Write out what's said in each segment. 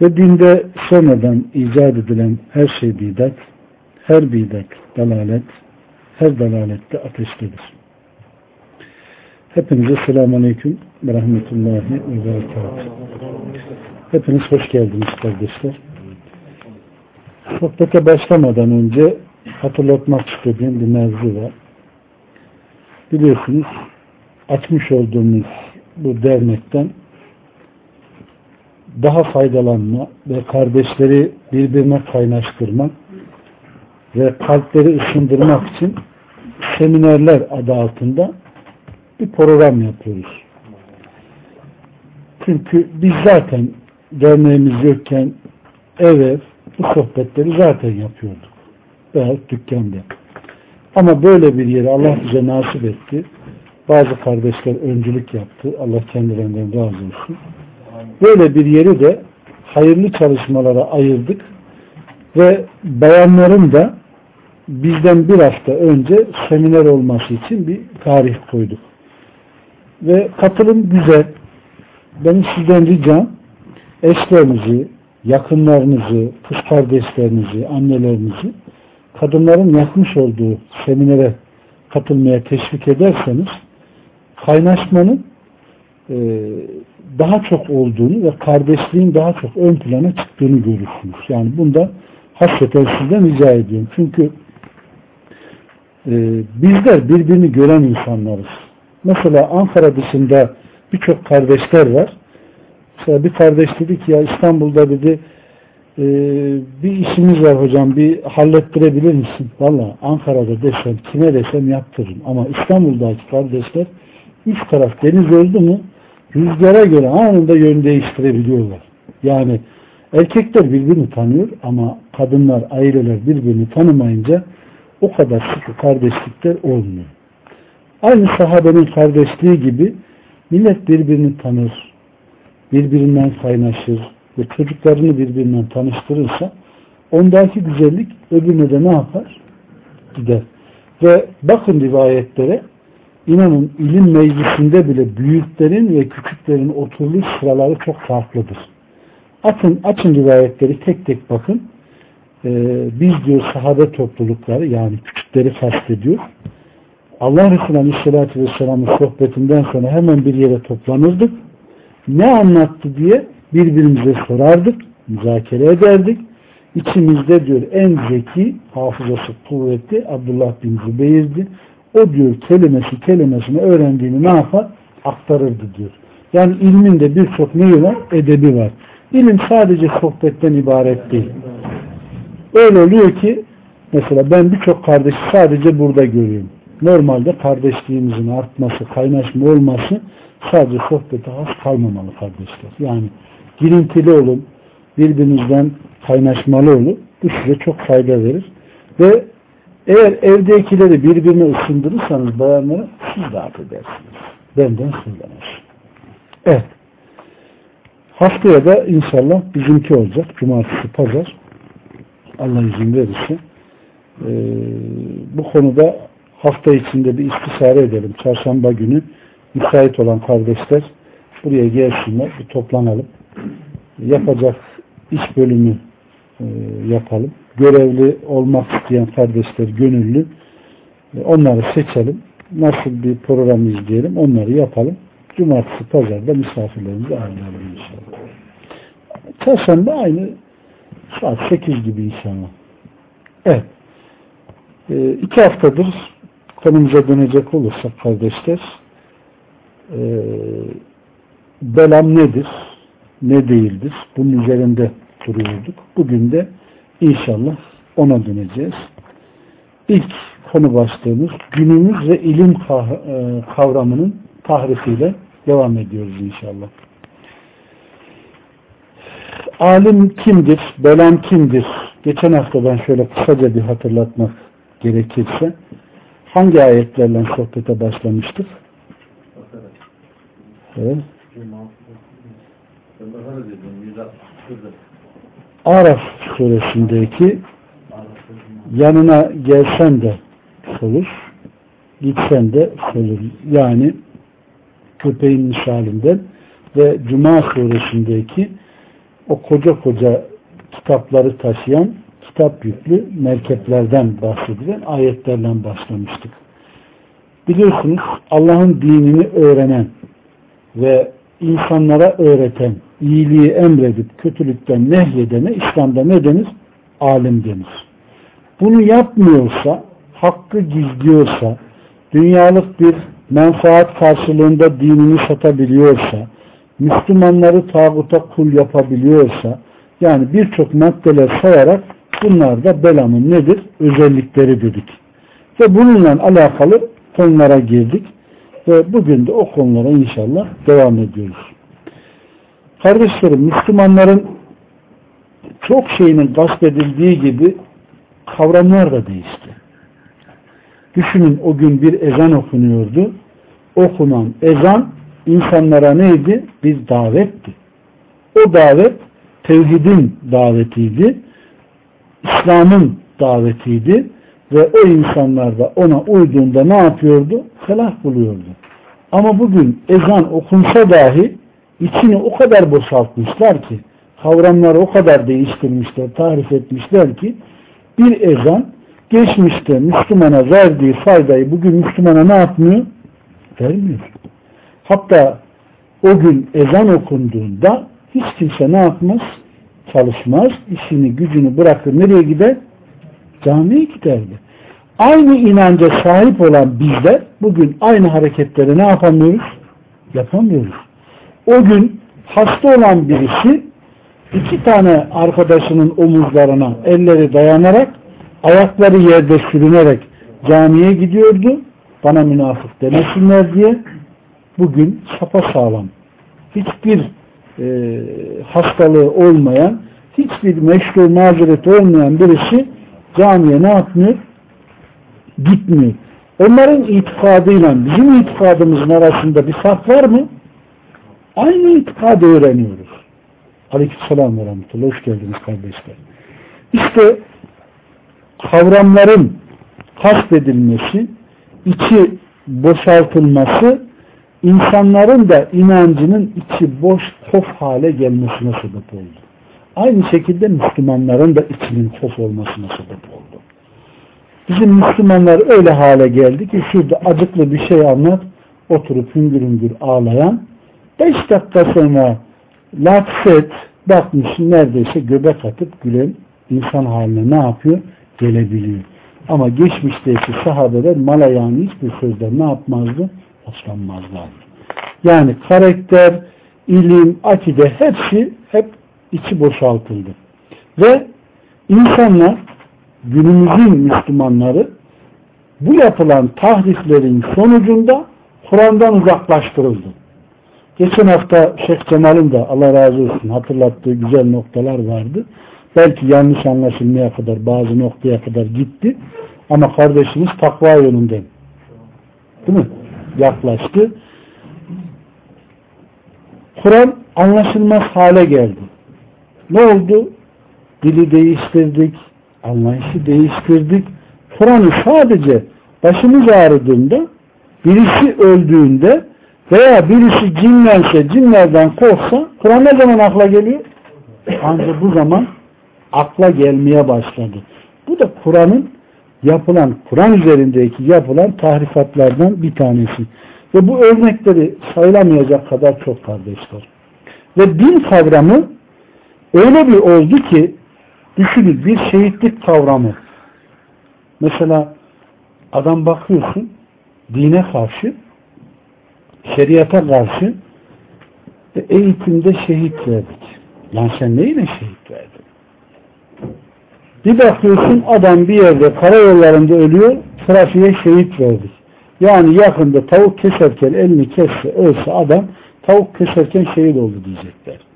Ve dinde sonradan icat edilen her şey bidat, her bidat dalalet, her dalalette ateştedir. Hepinize selamun aleyküm ve rahmetullahi ve berekatuhu. Hepiniz hoş geldiniz kardeşler. Sohbete başlamadan önce hatırlatmak istediğim bir mevzu var. Biliyorsunuz açmış olduğumuz bu dernekten daha faydalanma ve kardeşleri birbirine kaynaştırmak ve kalpleri ısındırmak için seminerler adı altında bir program yapıyoruz. Çünkü biz zaten derneğimiz yokken ev ev bu sohbetleri zaten yapıyorduk. Veya dükkanda. Ama böyle bir yeri Allah bize nasip etti. Bazı kardeşler öncülük yaptı. Allah kendilerinden razı olsun. Böyle bir yeri de hayırlı çalışmalara ayırdık ve bayanların da bizden bir hafta önce seminer olması için bir tarih koyduk. Ve katılım güzel. Benim sizden ricam eşlerinizi, yakınlarınızı, kız kardeşlerinizi, annelerinizi kadınların yapmış olduğu seminere katılmaya teşvik ederseniz kaynaşmanın e, daha çok olduğunu ve kardeşliğin daha çok ön plana çıktığını görürsünüz. Yani bunda hasreten sizden rica ediyorum. Çünkü e, bizler birbirini gören insanlarız. Mesela Ankara dışında birçok kardeşler var. Mesela bir kardeş dedi ki ya İstanbul'da dedi e, bir işimiz var hocam bir hallettirebilir misin? Valla Ankara'da desem kime desem yaptırırım. Ama İstanbul'daki kardeşler üç taraf deniz oldu mu rüzgara göre anında yön değiştirebiliyorlar. Yani erkekler birbirini tanıyor ama kadınlar, aileler birbirini tanımayınca o kadar sıkı kardeşlikler olmuyor. Aynı sahabenin kardeşliği gibi millet birbirini tanır, birbirinden kaynaşır ve çocuklarını birbirinden tanıştırırsa ondaki güzellik öbürüne de ne yapar? Gider. Ve bakın rivayetlere İnanın ilim meclisinde bile büyüklerin ve küçüklerin oturduğu sıraları çok farklıdır. Açın, açın rivayetleri tek tek bakın. Ee, biz diyor sahabe toplulukları yani küçükleri kastediyor. Allah Resulü Aleyhisselatü Vesselam'ın sohbetinden sonra hemen bir yere toplanırdık. Ne anlattı diye birbirimize sorardık, müzakere ederdik. İçimizde diyor en zeki, hafızası kuvvetli Abdullah bin Zübeyir'di o diyor kelimesi kelimesini öğrendiğini ne yapar? Aktarırdı diyor. Yani ilminde birçok neyi var? Edebi var. İlim sadece sohbetten ibaret değil. Öyle oluyor ki mesela ben birçok kardeşi sadece burada görüyorum. Normalde kardeşliğimizin artması, kaynaşma olması sadece sohbete has kalmamalı kardeşler. Yani girintili olun, birbirinizden kaynaşmalı olun. Bu size çok fayda verir. Ve eğer evdekileri birbirine ısındırırsanız bayanları siz de affedersiniz. Benden söylenir. Evet. Haftaya da inşallah bizimki olacak. Cumartesi, pazar. Allah izin verirse. Ee, bu konuda hafta içinde bir istisare edelim. Çarşamba günü müsait olan kardeşler buraya gelsinler. Bir toplanalım. Yapacak iş bölümü yapalım görevli olmak isteyen kardeşler gönüllü e, onları seçelim. Nasıl bir program izleyelim onları yapalım. Cumartesi, pazarda misafirlerimizi ağırlayalım inşallah. Çarşamba aynı saat 8 gibi inşallah. Evet. E, iki haftadır konumuza dönecek olursak kardeşler e, belam nedir? Ne değildir? Bunun üzerinde duruyorduk. Bugün de İnşallah ona döneceğiz. İlk konu başlığımız günümüz ve ilim e, kavramının tahrifiyle devam ediyoruz inşallah. alim kimdir? Belam kimdir? Geçen hafta ben şöyle kısaca bir hatırlatmak gerekirse hangi ayetlerle sohbete başlamıştık? Evet. Araf suresindeki yanına gelsen de solur, gitsen de solur. Yani köpeğin misalinden ve Cuma suresindeki o koca koca kitapları taşıyan kitap yüklü merkeplerden bahsedilen ayetlerden başlamıştık. Biliyorsunuz Allah'ın dinini öğrenen ve insanlara öğreten, iyiliği emredip kötülükten nehyedene İslam'da ne denir? Alim denir. Bunu yapmıyorsa, hakkı gizliyorsa, dünyalık bir menfaat karşılığında dinini satabiliyorsa, Müslümanları tağuta kul yapabiliyorsa, yani birçok maddeler sayarak bunlar da belamın nedir? Özellikleri dedik. Ve bununla alakalı konulara girdik. Ve bugün de o konulara inşallah devam ediyoruz. Kardeşlerim, Müslümanların çok şeyinin gasp edildiği gibi kavramlar da değişti. Düşünün o gün bir ezan okunuyordu. Okunan ezan insanlara neydi? Bir davetti. O davet tevhidin davetiydi. İslam'ın davetiydi. Ve o insanlar da ona uyduğunda ne yapıyordu? Felah buluyordu. Ama bugün ezan okunsa dahi içini o kadar boşaltmışlar ki kavramları o kadar değiştirmişler, tarif etmişler ki bir ezan geçmişte Müslümana verdiği faydayı bugün Müslümana ne yapmıyor? Vermiyor. Hatta o gün ezan okunduğunda hiç kimse ne yapmaz? Çalışmaz. işini gücünü bırakır. Nereye gider? Camiye giderdi. Aynı inanca sahip olan bizler bugün aynı hareketleri ne yapamıyoruz? Yapamıyoruz. O gün hasta olan birisi iki tane arkadaşının omuzlarına elleri dayanarak ayakları yerde sürünerek camiye gidiyordu. Bana münafık demesinler diye bugün sağlam hiçbir e, hastalığı olmayan hiçbir meşru mazereti olmayan birisi camiye ne yapmıyor? Gitmiyor. Onların itikadıyla bizim itikadımızın arasında bir fark var mı? Aynı itikadı öğreniyoruz. Aleykümselam ve rahmetullah. Hoş geldiniz kardeşler. İşte kavramların kastedilmesi, içi boşaltılması, insanların da inancının içi boş, kof hale gelmesine sebep oldu. Aynı şekilde Müslümanların da içinin kof olmasına sebep oldu. Bizim Müslümanlar öyle hale geldi ki şurada acıklı bir şey anlat, oturup hüngür hüngür ağlayan, beş dakika sonra lafset, bakmış neredeyse göbek atıp gülen insan haline ne yapıyor? Gelebiliyor. Ama geçmişteki sahabeler malayani hiçbir sözden ne yapmazdı? Hoşlanmazlardı. Yani karakter, ilim, akide hepsi hep içi boşaltıldı. Ve insanlar günümüzün Müslümanları bu yapılan tahriflerin sonucunda Kur'an'dan uzaklaştırıldı. Geçen hafta Şeyh Cemal'in de Allah razı olsun hatırlattığı güzel noktalar vardı. Belki yanlış anlaşılmaya kadar bazı noktaya kadar gitti. Ama kardeşimiz takva yönünden değil mi? yaklaştı. Kur'an anlaşılmaz hale geldi. Ne oldu? Dili değiştirdik, anlayışı değiştirdik. Kur'an'ı sadece başımız ağrıdığında, birisi öldüğünde veya birisi cinlense, cinlerden korksa Kur'an ne zaman akla geliyor? Ancak bu zaman akla gelmeye başladı. Bu da Kur'an'ın yapılan, Kur'an üzerindeki yapılan tahrifatlardan bir tanesi. Ve bu örnekleri sayılamayacak kadar çok kardeşler. Ve din kavramı öyle bir oldu ki düşünün bir şehitlik kavramı. Mesela adam bakıyorsun dine karşı şeriata karşı e, eğitimde şehit verdik. Lan sen neyine şehit verdin? Bir bakıyorsun adam bir yerde karayollarında ölüyor, trafiğe şehit verdik. Yani yakında tavuk keserken elini kesse, ölse adam tavuk keserken şehit oldu diyecekler.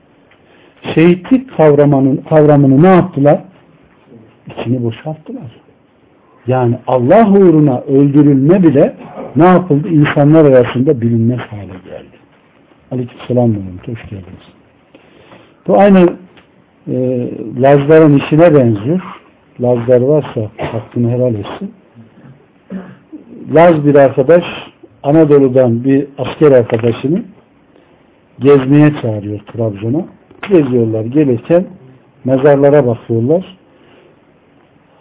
Şehitlik kavramının, kavramını ne yaptılar? İçini boşalttılar. Yani Allah uğruna öldürülme bile ne yapıldı? İnsanlar arasında bilinmez hale geldi. Aleykümselam Mehmet. Hoş geldiniz. Bu aynı e, Lazların işine benziyor. Lazlar varsa hakkını helal etsin. Laz bir arkadaş Anadolu'dan bir asker arkadaşını gezmeye çağırıyor Trabzon'a. Geziyorlar. Gelirken mezarlara bakıyorlar.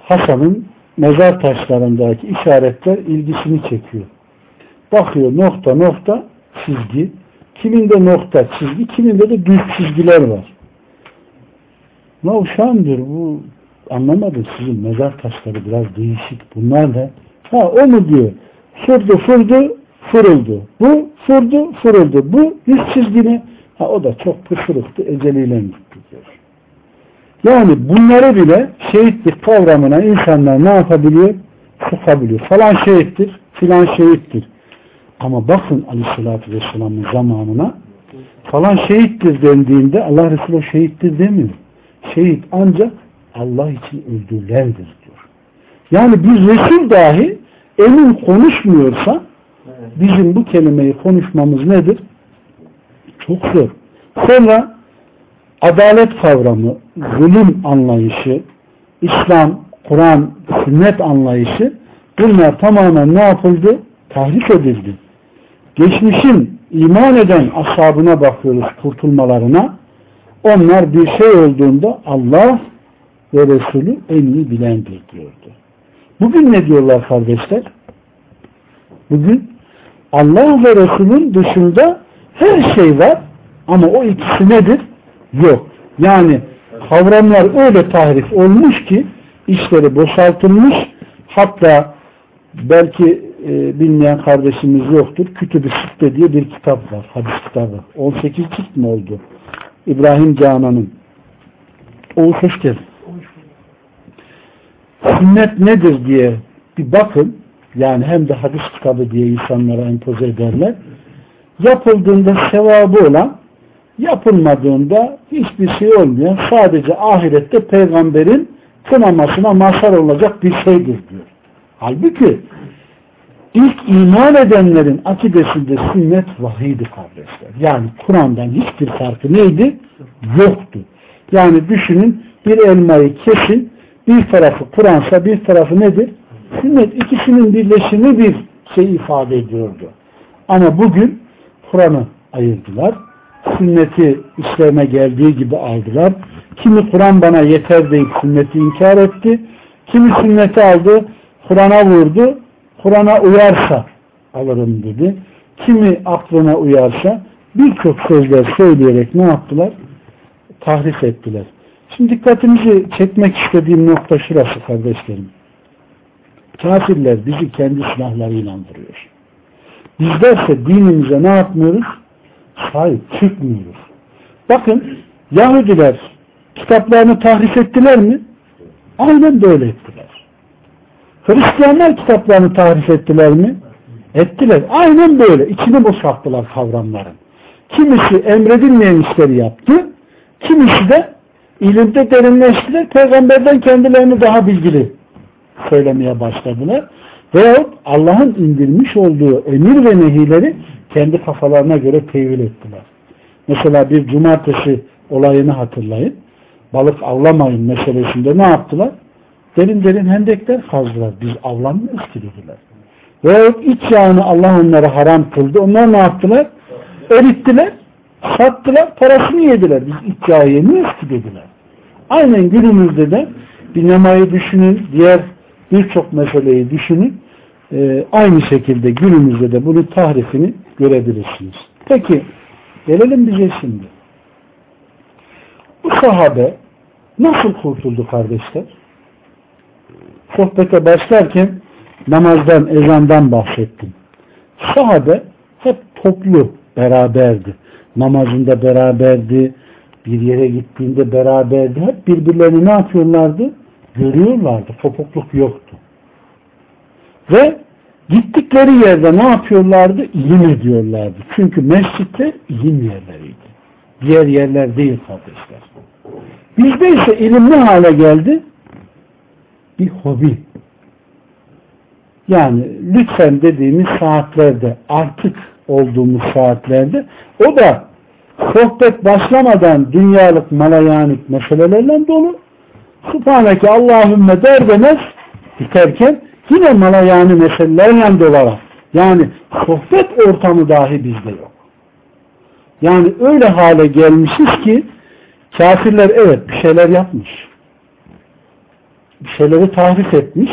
Hasan'ın mezar taşlarındaki işaretler ilgisini çekiyor. Bakıyor nokta nokta çizgi. Kiminde nokta çizgi, kiminde de düz çizgiler var. Ne uşağım bu anlamadım sizin mezar taşları biraz değişik. Bunlar ne? Ha o mu diyor. Fırdı fırdı fırıldı. Bu fırdı fırıldı. Bu düz çizgini ha o da çok pısırıktı eceliyle gitti diyor. Yani bunları bile şehitlik kavramına insanlar ne yapabiliyor? Sokabiliyor. Falan şehittir, filan şehittir. Ama bakın aleyhissalatü vesselamın zamanına falan şehittir dendiğinde Allah Resulü şehittir demiyor. Şehit ancak Allah için öldürülendir diyor. Yani bir Resul dahi emin konuşmuyorsa bizim bu kelimeyi konuşmamız nedir? Çok zor. Sonra adalet kavramı, zulüm anlayışı, İslam, Kur'an, sünnet anlayışı bunlar tamamen ne yapıldı? Tahrif edildi. Geçmişin iman eden ashabına bakıyoruz kurtulmalarına. Onlar bir şey olduğunda Allah ve Resulü en iyi bilendir diyordu. Bugün ne diyorlar kardeşler? Bugün Allah ve Resul'ün dışında her şey var ama o ikisi nedir? Yok. Yani kavramlar öyle tahrif olmuş ki işleri boşaltılmış hatta belki e, bilmeyen kardeşimiz yoktur. Kütüb-i Sitte diye bir kitap var. Hadis kitabı. 18 cilt mi oldu? İbrahim Canan'ın. Oğuz hoş geldin. Sünnet nedir diye bir bakın. Yani hem de hadis kitabı diye insanlara empoze ederler. Yapıldığında sevabı olan yapılmadığında hiçbir şey olmayan sadece ahirette peygamberin kınamasına mazhar olacak bir şeydir diyor. Halbuki ilk iman edenlerin akidesinde sünnet vahiydi kardeşler. Yani Kur'an'dan hiçbir farkı neydi? Yoktu. Yani düşünün bir elmayı kesin bir tarafı Kur'ansa bir tarafı nedir? Sünnet ikisinin birleşimi bir şey ifade ediyordu. Ama bugün Kur'an'ı ayırdılar. Sünneti işlerine geldiği gibi aldılar. Kimi Kur'an bana yeter deyip sünneti inkar etti. Kimi sünneti aldı, Kur'an'a vurdu. Kur'an'a uyarsa alırım dedi. Kimi aklına uyarsa birçok sözler söyleyerek ne yaptılar? Tahrif ettiler. Şimdi dikkatimizi çekmek istediğim nokta şurası kardeşlerim. Kafirler bizi kendi silahlarıyla vuruyor. Bizlerse dinimize ne yapmıyoruz? Sahip çıkmıyoruz. Bakın Yahudiler kitaplarını tahrif ettiler mi? Aynen böyle ettiler. Hristiyanlar kitaplarını tahrif ettiler mi? Ettiler. Aynen böyle. İçini boşalttılar kavramların. Kimisi emredilmeyen işleri yaptı. Kimisi de ilimde derinleştiler. Peygamberden kendilerini daha bilgili söylemeye başladılar. Veyahut Allah'ın indirmiş olduğu emir ve nehileri kendi kafalarına göre tevil ettiler. Mesela bir cumartesi olayını hatırlayın. Balık avlamayın meselesinde ne yaptılar? Derin derin hendekler kazdılar. Biz avlanmıyoruz ki dediler. Veyahut iç yağını Allah onlara haram kıldı. Onlar ne yaptılar? Erittiler, sattılar, parasını yediler. Biz iç yağı yemiyoruz ki dediler. Aynen günümüzde de bir nemayı düşünün, diğer birçok meseleyi düşünün. Ee, aynı şekilde günümüzde de bunun tahrifini görebilirsiniz. Peki, gelelim bize şimdi. Bu sahabe nasıl kurtuldu kardeşler? Sohbete başlarken namazdan, ezandan bahsettim. Sahabe hep toplu beraberdi. Namazında beraberdi, bir yere gittiğinde beraberdi. Hep birbirlerini ne yapıyorlardı? Görüyorlardı. Kopukluk yoktu. Ve gittikleri yerde ne yapıyorlardı? İlim ediyorlardı. Çünkü mescitler ilim yerleriydi. diğer yerler değil kardeşler. Bizde ise ilim ne hale geldi? Bir hobi. Yani lütfen dediğimiz saatlerde artık olduğumuz saatlerde o da sohbet başlamadan dünyalık malayanik meselelerle dolu. Subhaneke Allahümme der demez biterken yine malayani meselelerle dolarak yani sohbet ortamı dahi bizde yok. Yani öyle hale gelmişiz ki kafirler evet bir şeyler yapmış. Bir şeyleri tahrif etmiş.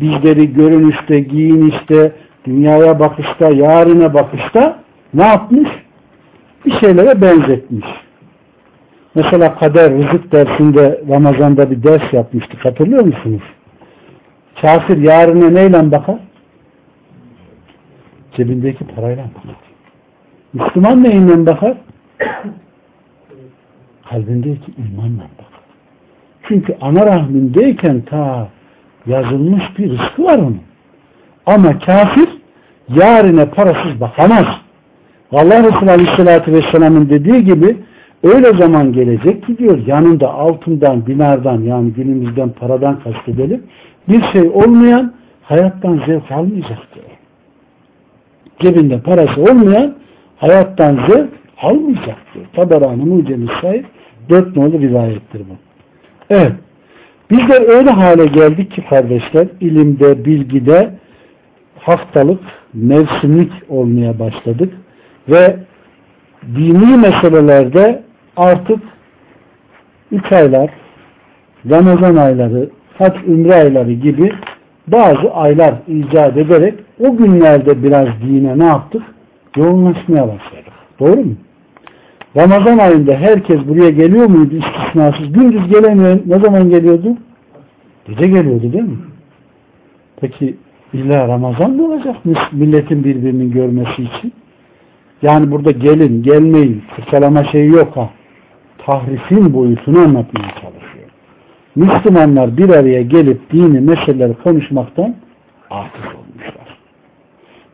Bizleri görünüşte, giyinişte, dünyaya bakışta, yarine bakışta ne yapmış? Bir şeylere benzetmiş. Mesela kader, rızık dersinde Ramazan'da bir ders yapmıştık. Hatırlıyor musunuz? Kafir yarına neyle bakar? Cebindeki parayla bakar. Müslüman neyle bakar? Kalbindeki imanla bakar. Çünkü ana rahmindeyken ta yazılmış bir rızkı var onun. Ama kafir yarine parasız bakamaz. Allah Resulü Aleyhisselatü Vesselam'ın dediği gibi öyle zaman gelecek ki diyor yanında altından, dinardan yani günümüzden paradan kastedelim bir şey olmayan hayattan zevk almayacak diyor. Cebinde parası olmayan hayattan zevk almayacak diyor. Taberani Mucemi sahip dört nolu rivayettir bu. Evet. Bizler öyle hale geldik ki kardeşler ilimde, bilgide haftalık, mevsimlik olmaya başladık ve dini meselelerde artık üç aylar, Ramazan ayları, hac ümre ayları gibi bazı aylar icat ederek o günlerde biraz dine ne yaptık? Yoğunlaşmaya başladık. Doğru mu? Ramazan ayında herkes buraya geliyor muydu istisnasız? Gündüz gelemiyor. Ne zaman geliyordu? Gece geliyordu değil mi? Peki illa Ramazan mı olacak milletin birbirini görmesi için? Yani burada gelin, gelmeyin, fırçalama şeyi yok ha. Tahrifin boyutunu anlatmaya çalışıyor. Müslümanlar bir araya gelip dini meseleleri konuşmaktan aciz olmuşlar.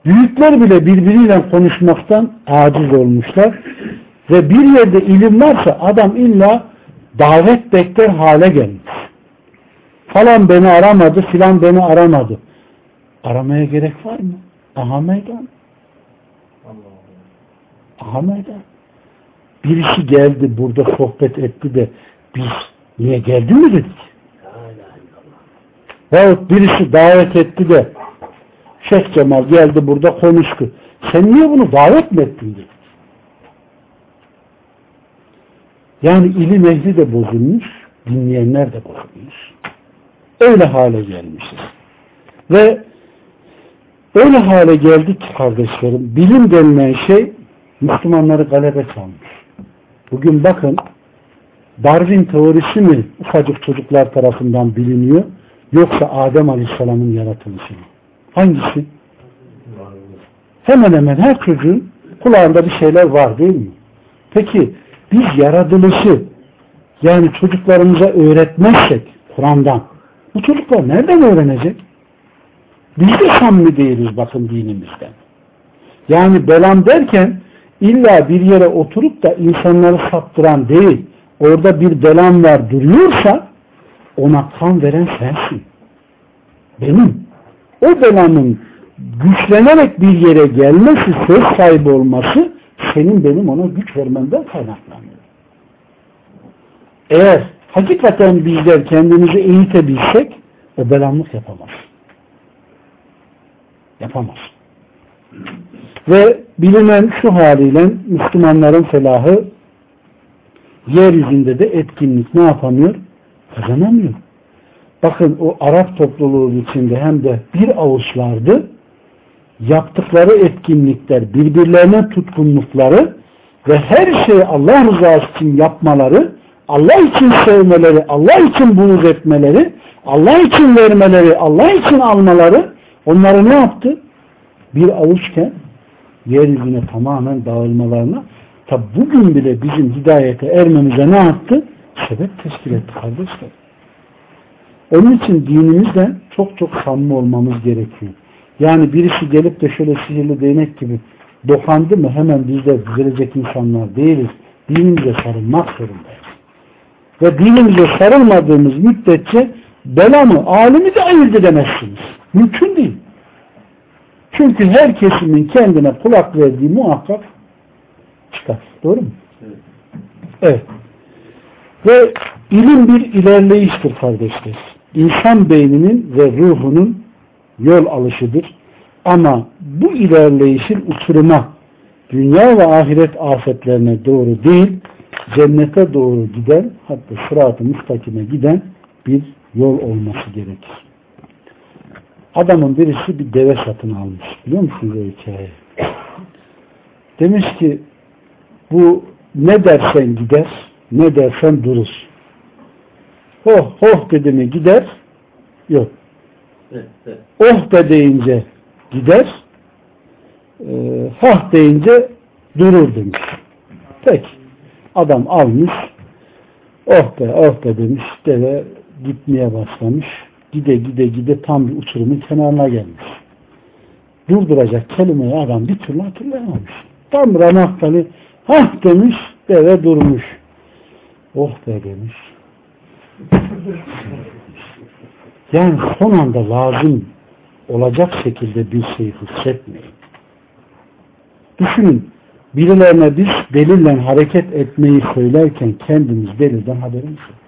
Büyükler bile birbiriyle konuşmaktan aciz olmuşlar. Ve bir yerde ilim varsa adam illa davet bekler hale gelmiş. Falan beni aramadı, filan beni aramadı. Aramaya gerek var mı? Aha meydan. Aha meydan. Birisi geldi burada sohbet etti de biz niye geldi mi dedik? Veyahut birisi davet etti de Şeyh Cemal geldi burada konuştu. Sen niye bunu davet mi ettin dedik. Yani ilim ehli de bozulmuş, dinleyenler de bozulmuş. Öyle hale gelmişiz. Ve öyle hale geldik ki kardeşlerim, bilim denilen şey Müslümanları galebe çalmış. Bugün bakın Darwin teorisi mi ufacık çocuklar tarafından biliniyor yoksa Adem Aleyhisselam'ın yaratılışı mı? Hangisi? Hemen hemen her çocuğun kulağında bir şeyler var değil mi? Peki biz yaratılışı yani çocuklarımıza öğretmezsek Kur'an'dan bu çocuklar nereden öğrenecek? Biz de samimi değiliz bakın dinimizden. Yani belam derken illa bir yere oturup da insanları saptıran değil, orada bir belam var duruyorsa ona kan veren sensin. Benim. O belamın güçlenerek bir yere gelmesi, söz sahibi olması senin benim ona güç vermenden kaynaklanıyor. Eğer hakikaten bizler kendimizi eğitebilsek o belamlık yapamaz. Yapamaz. Ve bilinen şu haliyle Müslümanların felahı yeryüzünde de etkinlik ne yapamıyor? Kazanamıyor. Bakın o Arap topluluğu içinde hem de bir avuçlardı yaptıkları etkinlikler, birbirlerine tutkunlukları ve her şeyi Allah rızası için yapmaları, Allah için sevmeleri, Allah için buğz etmeleri, Allah için vermeleri, Allah için almaları onları ne yaptı? Bir avuçken yeryüzüne tamamen dağılmalarına tabi bugün bile bizim hidayete ermemize ne yaptı? Sebep teşkil etti kardeşler. Onun için dinimizden çok çok samimi olmamız gerekiyor. Yani birisi gelip de şöyle sihirli değnek gibi dokandı mı hemen bizde düzelecek insanlar değiliz. dinimize sarılmak zorundayız. Ve dinimize sarılmadığımız müddetçe belamı, alimi de ayırt edemezsiniz. Mümkün değil. Çünkü her kesimin kendine kulak verdiği muhakkak çıkar. Doğru mu? Evet. evet. Ve ilim bir ilerleyiştir kardeşler. İnsan beyninin ve ruhunun yol alışıdır. Ama bu ilerleyişin uçuruma, dünya ve ahiret afetlerine doğru değil, cennete doğru giden, hatta sırat-ı müstakime giden bir yol olması gerekir. Adamın birisi bir deve satın almış. Biliyor musunuz o hikayeyi? Demiş ki bu ne dersen gider, ne dersen durur. Hoh hoh dedi mi gider, yok. Oh da deyince gider, e, hah deyince durur demiş. Peki. Adam almış, oh be oh be demiş, deve gitmeye başlamış. Gide gide gide tam bir uçurumun kenarına gelmiş. Durduracak kelimeyi adam bir türlü hatırlayamamış. Tam Ramakkali hah demiş, deve durmuş. Oh be demiş. Yani son anda lazım olacak şekilde bir şey hissetmeyin. Düşünün, birilerine biz delille hareket etmeyi söylerken kendimiz delilden haberimiz yok.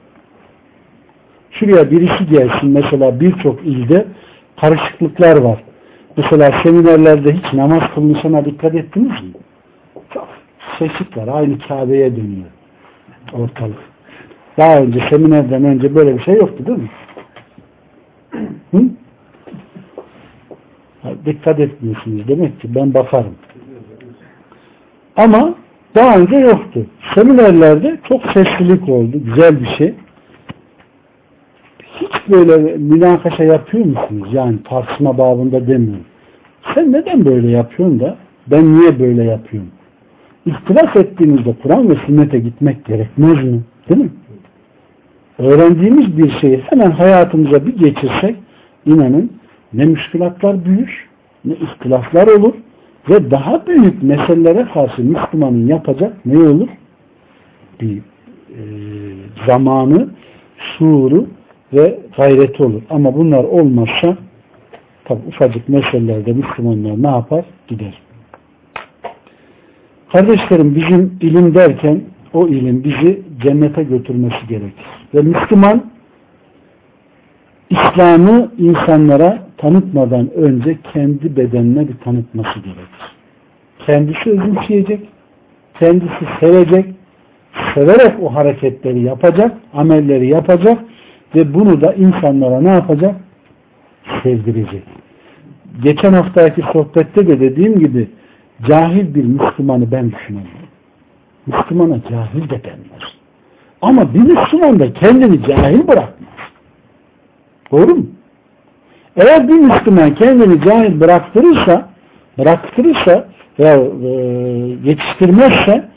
Şuraya birisi gelsin mesela birçok ilde karışıklıklar var. Mesela seminerlerde hiç namaz kılmışına dikkat ettiniz mi? Şaşık var. Aynı Kabe'ye dönüyor ortalık. Daha önce seminerden önce böyle bir şey yoktu değil mi? Hı? Dikkat etmiyorsunuz demek ki ben bakarım. Ama daha önce yoktu. Seminerlerde çok seslilik oldu. Güzel bir şey. Hiç böyle münakaşa yapıyor musunuz? Yani tartışma babında demiyorum. Sen neden böyle yapıyorsun da ben niye böyle yapıyorum? İhtilaf ettiğinizde Kur'an ve sünnete gitmek gerekmez mi? Değil mi? Öğrendiğimiz bir şeyi hemen hayatımıza bir geçirsek inanın ne müşkülatlar büyür ne ihtilaflar olur ve daha büyük meselelere karşı Müslümanın yapacak ne olur? Bir e, zamanı, şuuru ve gayreti olur. Ama bunlar olmazsa tabi ufacık meselelerde Müslümanlar ne yapar? Gider. Kardeşlerim bizim ilim derken o ilim bizi cennete götürmesi gerekir. Ve Müslüman İslam'ı insanlara tanıtmadan önce kendi bedenine bir tanıtması gerekir. Kendisi özümseyecek, kendisi sevecek, severek o hareketleri yapacak, amelleri yapacak ve bunu da insanlara ne yapacak? Sevdirecek. Geçen haftaki sohbette de dediğim gibi cahil bir Müslümanı ben düşünemem. Müslümana cahil de denmez. Ama bir Müslüman da kendini cahil bırakmaz. Doğru mu? Eğer bir Müslüman kendini cahil bıraktırırsa bıraktırırsa veya e, yetiştirmezse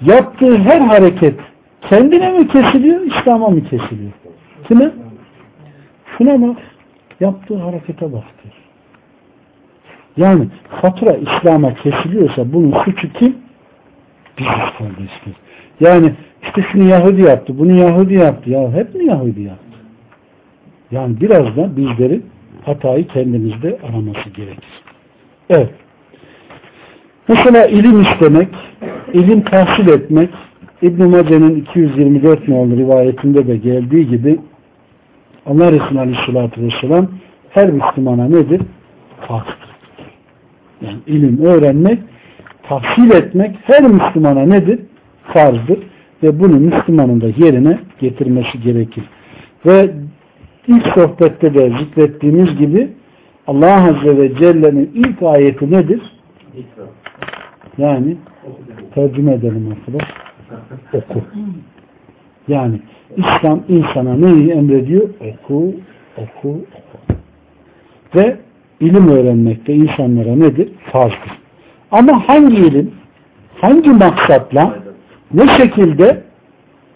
yaptığı her hareket kendine mi kesiliyor, İslam'a mı kesiliyor? Kime? Şuna bak. Yaptığı harekete bak. Yani fatura İslam'a kesiliyorsa bunun suçu kim? Biziz kardeşler. Yani işte şunu Yahudi yaptı, bunu Yahudi yaptı. Ya hep mi Yahudi yaptı? Yani biraz da bizlerin hatayı kendimizde araması gerekir. Evet. Mesela ilim istemek, ilim tahsil etmek, İbn-i Mace'nin 224 nolu rivayetinde de geldiği gibi Allah Resulü Aleyhisselatü Vesselam her Müslümana nedir? Farklıdır. Yani ilim öğrenmek, tahsil etmek her Müslümana nedir? Farzdır. Ve bunu Müslümanın da yerine getirmesi gerekir. Ve ilk sohbette de zikrettiğimiz gibi Allah Azze ve Celle'nin ilk ayeti nedir? Yani tercüme edelim arkadaş. Oku. Yani İslam insana neyi emrediyor? Oku, oku, oku. Ve ilim öğrenmek de insanlara nedir? Farzdır. Ama hangi ilim, hangi maksatla, ne şekilde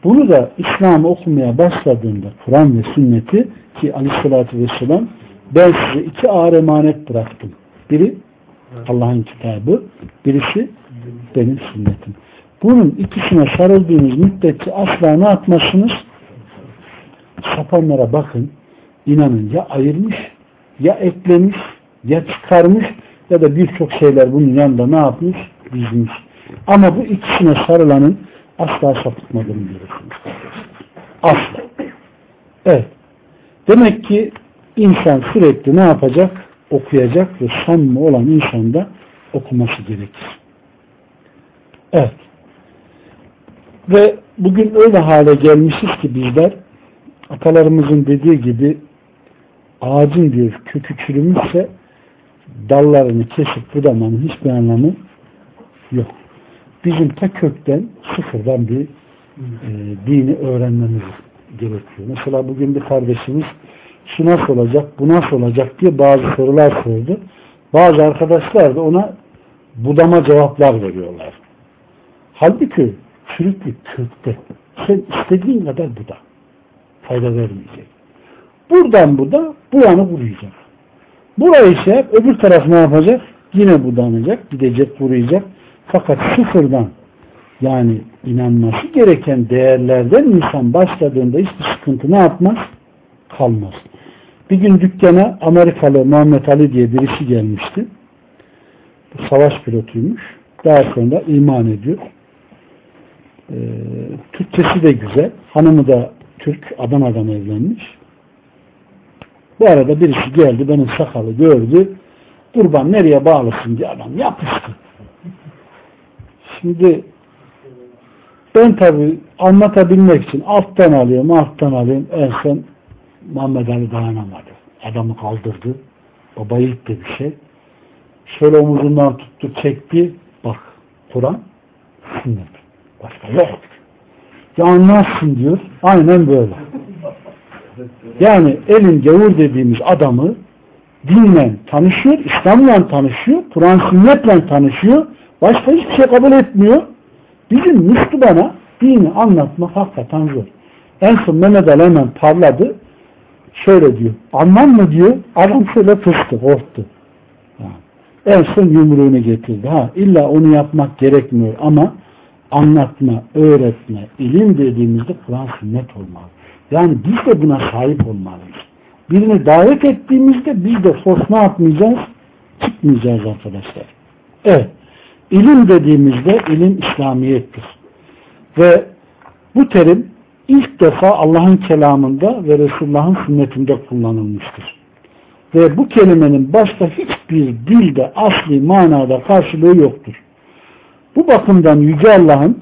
bunu da İslam okumaya başladığında Kur'an ve sünneti ki aleyhissalatü vesselam ben size iki ağır emanet bıraktım. Biri Allah'ın kitabı, birisi benim sünnetim. bunun ikisine sarıldığınız müddetçe asla ne yapmazsınız? Sapanlara bakın. inanın ya ayırmış, ya eklemiş, ya çıkarmış ya da birçok şeyler bunun yanında ne yapmış? Dizmiş. Ama bu ikisine sarılanın asla sapıtmadığını görürsünüz. Asla. Evet. Demek ki insan sürekli ne yapacak? Okuyacak ve samimi olan insanda okuması gerekir. Evet. Ve bugün öyle hale gelmişiz ki bizler atalarımızın dediği gibi ağacın diyor kökü çürümüşse dallarını kesip budamanın hiçbir anlamı yok. Bizim ta kökten sıfırdan bir e, dini öğrenmemiz gerekiyor. Mesela bugün bir kardeşimiz şu nasıl olacak, bu nasıl olacak diye bazı sorular sordu. Bazı arkadaşlar da ona budama cevaplar veriyorlar. Halbuki çürüklük kökte. Sen istediğin kadar buda. Fayda vermeyecek. Buradan buda, bu yanı kuruyacak. Burayı ise öbür taraf ne yapacak? Yine budanacak, gidecek, kuruyacak. Fakat sıfırdan yani inanması gereken değerlerden insan başladığında hiçbir sıkıntı ne yapmaz? Kalmaz. Bir gün dükkana Amerikalı Muhammed Ali diye birisi gelmişti. Bu savaş pilotuymuş. Daha sonra iman ediyor. Ee, Türkçesi de güzel. Hanımı da Türk. Adana'dan evlenmiş. Bu arada birisi geldi. Benim sakalı gördü. Kurban nereye bağlısın diye adam yapıştı. Şimdi ben tabi anlatabilmek için alttan alıyorum, alttan alıyorum. En son Muhammed Ali dayanamadı. Adamı kaldırdı. Baba de bir şey. Şöyle omuzundan tuttu, çekti. Bak, Kur'an sünnet. Başka yok. Ya anlarsın diyor. Aynen böyle. Yani elin gavur dediğimiz adamı dinle tanışıyor, İslam'la tanışıyor, Kur'an sünnetle tanışıyor. Başka hiçbir şey kabul etmiyor. Bizim Müslümana dini anlatmak hakikaten zor. En son Mehmet Ali hemen parladı. Şöyle diyor. Anlam mı diyor. Adam şöyle fıstı, korktu. En son yumruğunu getirdi. Ha, illa onu yapmak gerekmiyor ama anlatma, öğretme, ilim dediğimizde Kur'an sünnet olmalı. Yani biz de buna sahip olmalıyız. Birini davet ettiğimizde biz de sos ne yapmayacağız? Çıkmayacağız arkadaşlar. Evet. İlim dediğimizde ilim İslamiyettir. Ve bu terim ilk defa Allah'ın kelamında ve Resulullah'ın sünnetinde kullanılmıştır. Ve bu kelimenin başka hiçbir dilde asli manada karşılığı yoktur. Bu bakımdan Yüce Allah'ın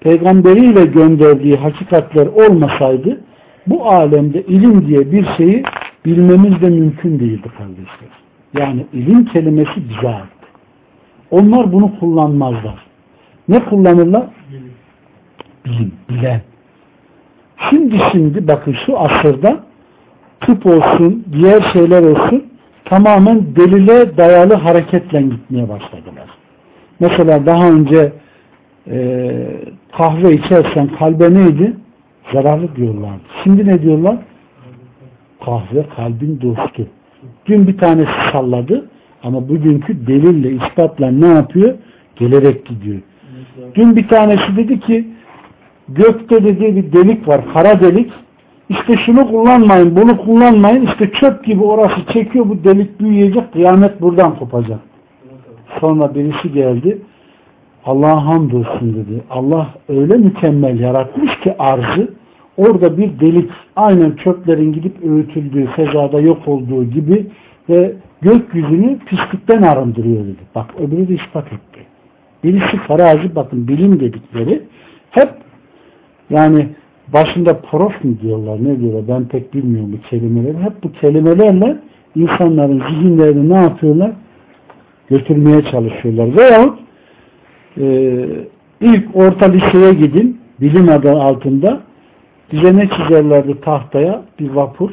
peygamberiyle gönderdiği hakikatler olmasaydı bu alemde ilim diye bir şeyi bilmemiz de mümkün değildi kardeşler. Yani ilim kelimesi bize ait. Onlar bunu kullanmazlar. Ne kullanırlar? Bilim, bilen. Şimdi şimdi bakın şu asırda tıp olsun, diğer şeyler olsun tamamen delile dayalı hareketle gitmeye başladılar. Mesela daha önce e, kahve içersen kalbe neydi? Zararlı diyorlardı. Şimdi ne diyorlar? Kahve kalbin dostu. Dün bir tanesi salladı ama bugünkü delille, ispatla ne yapıyor? Gelerek gidiyor. Dün bir tanesi dedi ki gökte dediği bir delik var, kara delik. İşte şunu kullanmayın, bunu kullanmayın. İşte çöp gibi orası çekiyor, bu delik büyüyecek, kıyamet buradan kopacak. Sonra birisi geldi. Allah'a hamdolsun dedi. Allah öyle mükemmel yaratmış ki arzı orada bir delik aynen çöplerin gidip öğütüldüğü, fezada yok olduğu gibi ve gökyüzünü pislikten arındırıyor dedi. Bak öbürü de ispat etti. Birisi farazi bakın bilim dedikleri hep yani başında prof mu diyorlar ne diyorlar ben pek bilmiyorum bu kelimeleri. Hep bu kelimelerle insanların zihinlerini ne yapıyorlar? Götürmeye çalışıyorlar. Veyahut e, ilk orta liseye gidin bilim adı altında bize ne çizerlerdi tahtaya bir vapur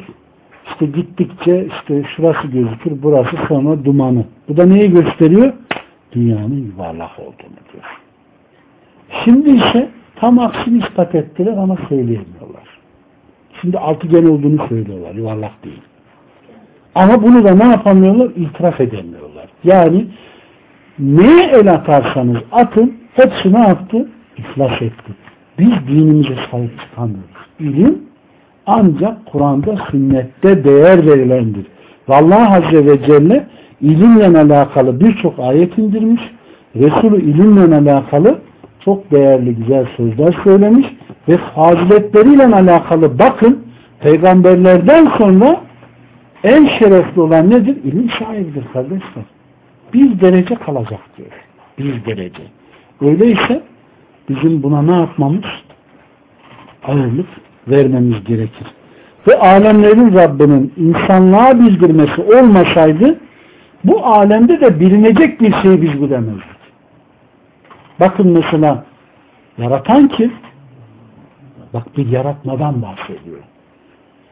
işte gittikçe işte şurası gözükür burası sonra dumanı. Bu da neyi gösteriyor? Dünyanın yuvarlak olduğunu diyor. Şimdi ise tam aksini ispat ettiler ama söyleyemiyorlar. Şimdi altıgen olduğunu söylüyorlar. Yuvarlak değil. Ama bunu da ne yapamıyorlar? İtiraf edemiyorlar. Yani neye el atarsanız atın hepsi ne yaptı? iflas etti. Biz dinimize sahip çıkamıyoruz. İlim ancak Kur'an'da sünnette değer verilendir. Ve Allah Azze ve Celle ilimle alakalı birçok ayet indirmiş. Resulü ilimle alakalı çok değerli güzel sözler söylemiş ve faziletleriyle alakalı bakın peygamberlerden sonra en şerefli olan nedir? İlim sahibidir kardeşler. Bir derece kalacak diyor. Bir derece. Öyleyse bizim buna ne yapmamız? Ağırlık vermemiz gerekir. Ve alemlerin Rabbinin insanlığa bildirmesi olmasaydı bu alemde de bilinecek bir şey biz bilemezdik. Bakın mesela yaratan kim? Bak bir yaratmadan bahsediyor.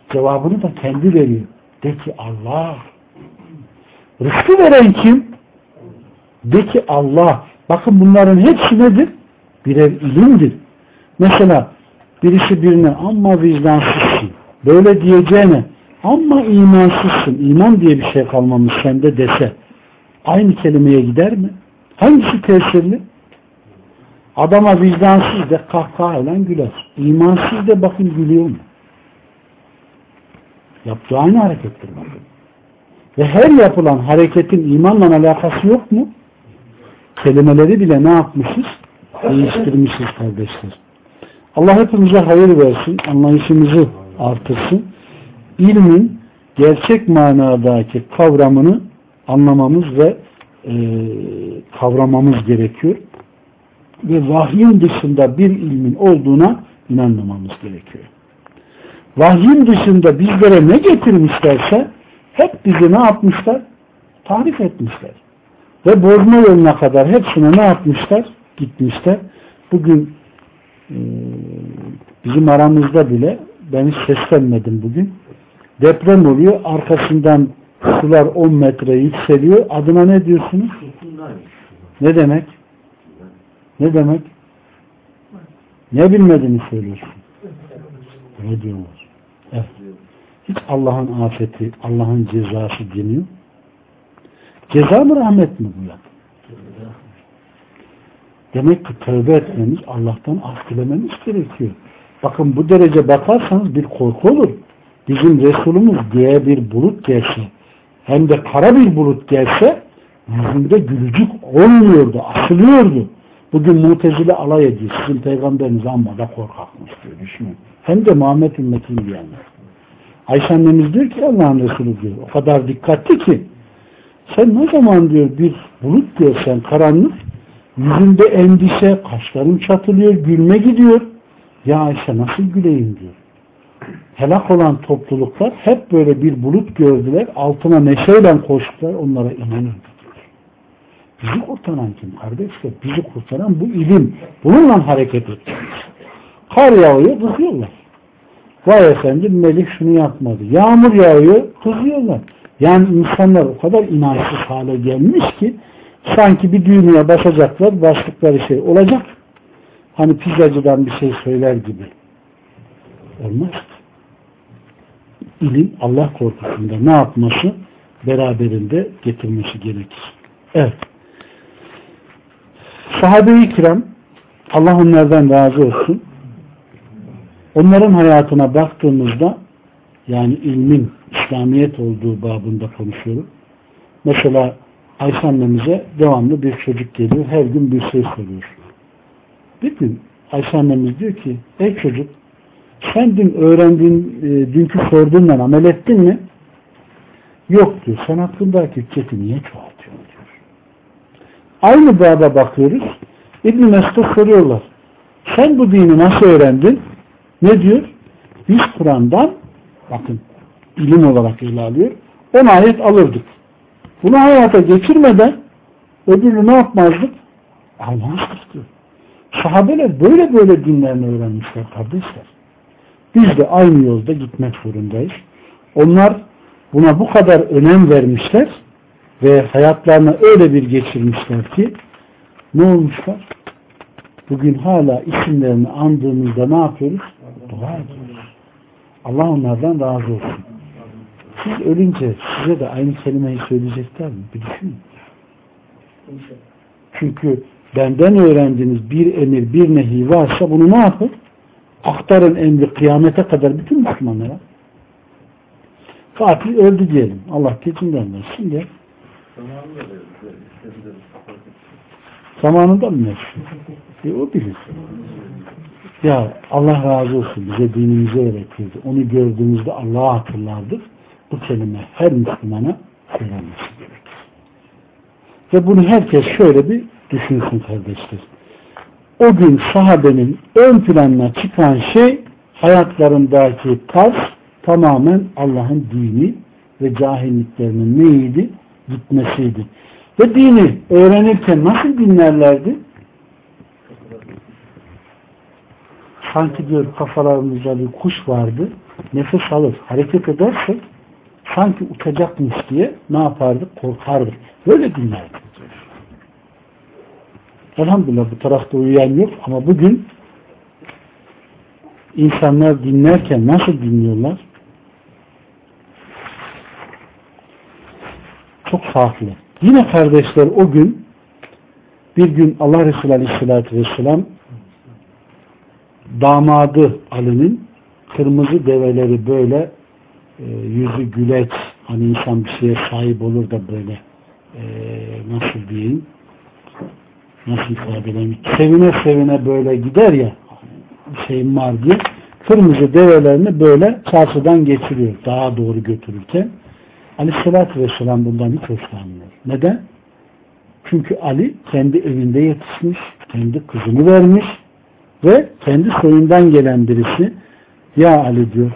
Cevabını da kendi veriyor. De ki Allah. Rızkı veren kim? De ki Allah. Bakın bunların hepsi nedir? Birer ilimdir. Mesela birisi birine amma vicdansızsın. Böyle diyeceğine ama imansızsın. İman diye bir şey kalmamış sende dese aynı kelimeye gider mi? Hangisi tesirli? Adama vicdansız de kahkahayla güler. İmansız de bakın gülüyor mu? Yaptığı aynı harekettir bakın. Ve her yapılan hareketin imanla alakası yok mu? Kelimeleri bile ne yapmışız? Değiştirmişiz kardeşler. Allah hepimize hayır versin, anlayışımızı artırsın. İlmin gerçek manadaki kavramını anlamamız ve e, kavramamız gerekiyor. Ve vahyin dışında bir ilmin olduğuna inanmamız gerekiyor. Vahyin dışında bizlere ne getirmişlerse hep bizi ne yapmışlar? Tarif etmişler. Ve bozma yoluna kadar hepsine ne yapmışlar? Gitmişler. Bugün e, bizim aramızda bile ben hiç seslenmedim bugün. Deprem oluyor. Arkasından sular 10 metre yükseliyor. Adına ne diyorsunuz? Ne demek? Ne demek? Ne bilmediğini söylüyorsun. Ne diyorlar? Evet. Hiç Allah'ın afeti, Allah'ın cezası deniyor. Ceza mı rahmet mi bu ya? Demek ki tövbe etmemiz, Allah'tan af dilememiz gerekiyor. Bakın bu derece bakarsanız bir korku olur. Bizim Resulümüz diye bir bulut gelse, hem de kara bir bulut gelse, yüzünde gülücük olmuyordu, asılıyordu. Bugün mutezile alay ediyor. Sizin peygamberiniz amma da korkakmış diyor. Düşünün. Hem de Muhammed ümmetini diyenler. Ayşe annemiz diyor ki Allah'ın Resulü diyor. O kadar dikkatli ki sen ne zaman diyor bir bulut görsen karanlık yüzünde endişe, kaşların çatılıyor, gülme gidiyor. Ya Ayşe nasıl güleyim diyor. Helak olan topluluklar hep böyle bir bulut gördüler. Altına neşeyle koştular. Onlara inanın. Bizi kurtaran kim kardeşler? Bizi kurtaran bu ilim. Bununla hareket ettiler. Kar yağıyor, kızıyorlar. Vay efendim Melih şunu yapmadı. Yağmur yağıyor, kızıyorlar. Yani insanlar o kadar inançsız hale gelmiş ki sanki bir düğmeye basacaklar, bastıkları şey olacak. Hani pizzacıdan bir şey söyler gibi. Olmaz. İlim Allah korkusunda ne yapması? Beraberinde getirmesi gerekir. Evet. Sahabe-i kiram Allah onlardan razı olsun. Onların hayatına baktığımızda yani ilmin İslamiyet olduğu babında konuşuyorum. Mesela Ayşe annemize devamlı bir çocuk geliyor. Her gün bir şey soruyor. Bir gün Ayşe annemiz diyor ki ey çocuk sen dün öğrendiğin e, dünkü sorduğundan amel ettin mi? Yok diyor. Sen aklındaki hücceti niye çoğaltıyorsun diyor. Aynı baba bakıyoruz. İbn-i soruyorlar. Sen bu dini nasıl öğrendin? Ne diyor? Biz Kur'an'dan bakın ilim olarak ele alıyor. On ayet alırdık. Bunu hayata geçirmeden öbürünü ne yapmazdık? Almazdık diyor. Sahabeler böyle böyle dinlerini öğrenmişler kardeşler. Biz de aynı yolda gitmek zorundayız. Onlar buna bu kadar önem vermişler ve hayatlarını öyle bir geçirmişler ki ne olmuşlar? Bugün hala isimlerini andığımızda ne yapıyoruz? Dua ediyoruz. Allah onlardan razı olsun. Siz ölünce size de aynı kelimeyi söyleyecekler mi? Bir düşünün. Çünkü benden öğrendiğiniz bir emir, bir nehi varsa bunu ne yapın? Aktarın emri kıyamete kadar bütün Müslümanlara. Katil öldü diyelim. Allah gecinden versin de. Zamanında mı versin? E, o bilir. Ya Allah razı olsun bize dinimizi öğretirdi. Onu gördüğümüzde Allah'a hatırlardık. Bu kelime her Müslümana söylenmesi gerekir. Ve bunu herkes şöyle bir düşünsün kardeşler. O gün sahabenin ön planına çıkan şey hayatlarındaki tarz tamamen Allah'ın dini ve cahilliklerinin neydi? Gitmesiydi. Ve dini öğrenirken nasıl dinlerlerdi? sanki diyor kafalarımızda bir kuş vardı. Nefes alır, hareket edersek sanki uçacakmış diye ne yapardık? Korkardık. Böyle dinlerdik. Elhamdülillah bu tarafta uyuyan yok ama bugün insanlar dinlerken nasıl dinliyorlar? Çok farklı. Yine kardeşler o gün bir gün Allah Resulü Aleyhisselatü Vesselam damadı Ali'nin kırmızı develeri böyle e, yüzü güleç hani insan bir şeye sahip olur da böyle e, nasıl diyeyim nasıl ifade sevine sevine böyle gider ya bir şeyim var diye kırmızı develerini böyle çarşıdan geçiriyor daha doğru götürürken Aleyhisselatü Vesselam bundan hiç hoşlanmıyor. Neden? Çünkü Ali kendi evinde yetişmiş, kendi kızını vermiş, ve kendi soyundan gelen birisi ya Ali diyor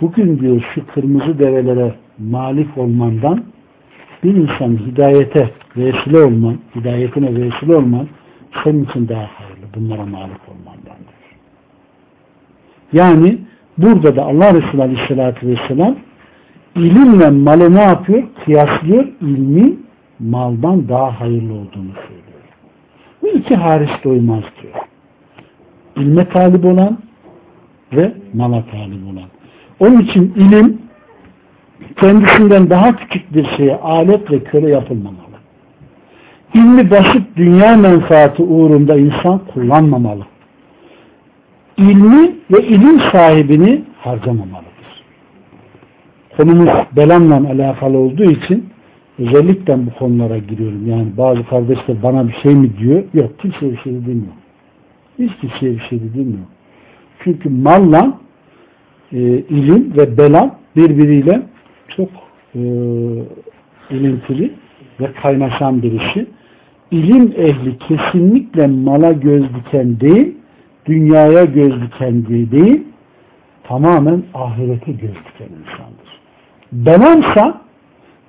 bugün diyor şu kırmızı develere malik olmandan bir insan hidayete vesile olman, hidayetine vesile olman senin için daha hayırlı. Bunlara malik olmandan diyor. Yani burada da Allah Resulü Aleyhisselatü Vesselam ilimle malı ne yapıyor? Kıyaslıyor. İlmin maldan daha hayırlı olduğunu söylüyor. Bu iki hariç doymaz diyor ilme talip olan ve mala talip olan. Onun için ilim kendisinden daha küçük bir şeye alet ve köle yapılmamalı. İlmi basit dünya menfaati uğrunda insan kullanmamalı. İlmi ve ilim sahibini harcamamalıdır. Konumuz belamla alakalı olduğu için özellikle bu konulara giriyorum. Yani bazı kardeşler bana bir şey mi diyor? Yok kimse bir şey demiyor. Hiç kimseye bir şey demiyor. Çünkü malla e, ilim ve belam birbiriyle çok e, ilintili ve kaynaşan birisi. İlim ehli kesinlikle mala göz diken değil, dünyaya göz diken değil, tamamen ahirete göz diken insandır. Belamsa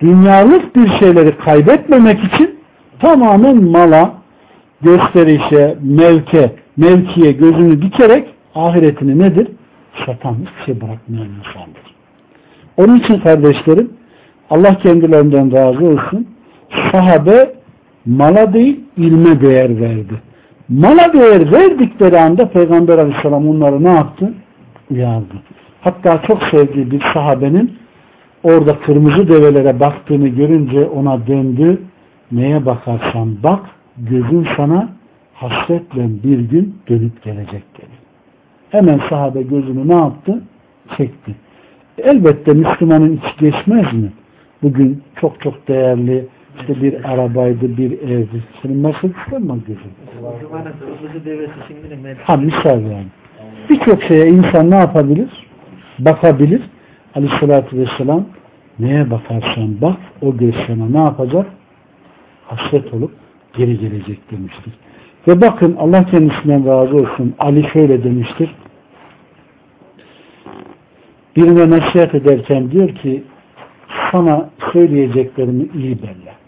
dünyalık bir şeyleri kaybetmemek için tamamen mala, gösterişe, mevke, mevkiye gözünü dikerek ahiretini nedir? Satan hiçbir şey bırakmayan insandır. Onun için kardeşlerim Allah kendilerinden razı olsun sahabe mala değil ilme değer verdi. Mala değer verdikleri anda Peygamber Aleyhisselam onları ne yaptı? Uyardı. Hatta çok sevdiği bir sahabenin orada kırmızı develere baktığını görünce ona döndü. Neye bakarsan bak gözün sana hasretle bir gün dönüp gelecek dedi. Hemen sahabe gözünü ne yaptı? Çekti. Elbette Müslümanın içi geçmez mi? Bugün çok çok değerli işte bir arabaydı, bir evdi. Senin Mercedes'ten mi gözün? Ha misal yani. Birçok şeye insan ne yapabilir? Bakabilir. Aleyhissalatü vesselam neye bakarsan bak o göz sana ne yapacak? Hasret olup geri gelecek demiştir. Ve bakın Allah kendisinden razı olsun. Ali şöyle demiştir. Birine nasihat ederken diyor ki sana söyleyeceklerimi iyi belle.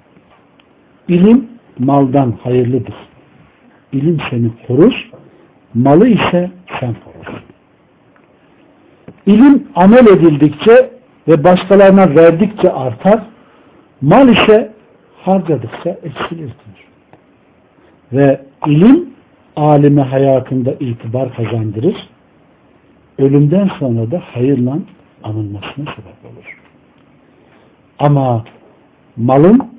İlim maldan hayırlıdır. İlim seni korur, malı ise sen korursun. İlim amel edildikçe ve başkalarına verdikçe artar, mal ise harcadıkça eksilir diyor. Ve ilim alime hayatında itibar kazandırır. Ölümden sonra da hayırla anılmasına sebep olur. Ama malın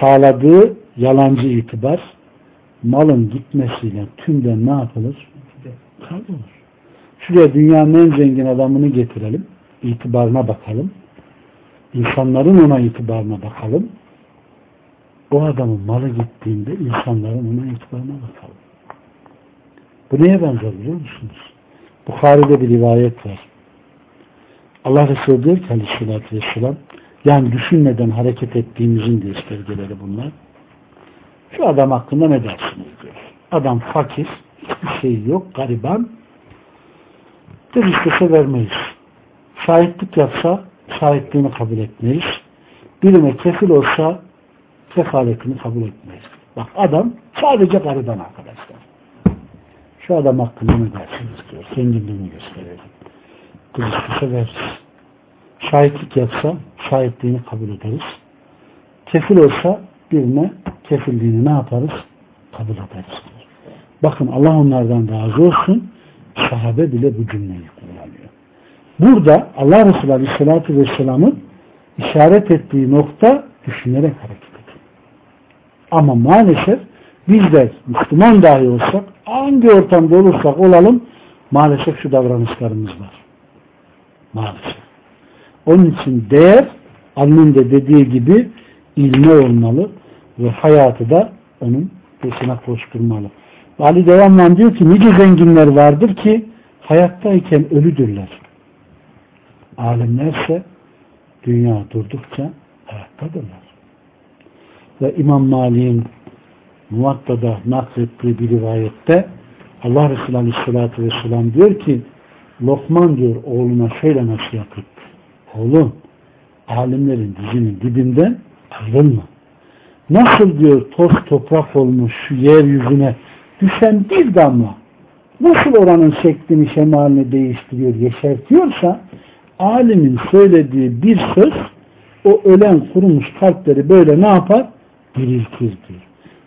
sağladığı yalancı itibar, malın gitmesiyle tümden ne yapılır? Kaybolur. Şuraya dünyanın en zengin adamını getirelim. itibarına bakalım. İnsanların ona itibarına bakalım. O adamın malı gittiğinde insanların ona itibarına bakalım. Bu neye benzer biliyor musunuz? Bukhari'de bir rivayet var. Allah Resulü diyor ki aleyhissalatü vesselam yani düşünmeden hareket ettiğimizin göstergeleri bunlar. Şu adam hakkında ne dersiniz diyor. Adam fakir, hiçbir şey yok, gariban. Biz istese vermeyiz. Şahitlik yapsa şahitliğini kabul etmeyiz. Birine kefil olsa kefaletini kabul etmeyiz. Bak adam sadece gariban arkadaşlar. Şu adam hakkında ne dersiniz diyor. Zenginliğini gösterelim. Kız istese veririz. Şahitlik yapsa şahitliğini kabul ederiz. Kefil olsa birine kefilliğini ne yaparız? Kabul ederiz. Bakın Allah onlardan razı olsun. Sahabe bile bu cümleyi kullanıyor. Burada Allah Resulü Aleyhisselatü Vesselam'ın işaret ettiği nokta düşünerek hareket edin. Ama maalesef bizler Müslüman dahi olsak hangi ortamda olursak olalım maalesef şu davranışlarımız var. Maalesef. Onun için değer annenin de dediği gibi ilme olmalı ve hayatı da onun peşine koşturmalı. Ali devamla diyor ki nice zenginler vardır ki hayattayken ölüdürler. Alimlerse dünya durdukça hayattadırlar. Ve İmam Malik'in Muvatta'da naklettiği bir rivayette Allah Resulü Aleyhisselatü Vesselam diyor ki Lokman diyor oğluna şöyle nasihat etti. Oğlum alimlerin dizinin dibinden ayrılma. Nasıl diyor toz toprak olmuş şu yeryüzüne düşen bir damla nasıl oranın şeklini şemalini değiştiriyor, yeşertiyorsa alimin söylediği bir söz o ölen kurumuş kalpleri böyle ne yapar? Diriltir diyor.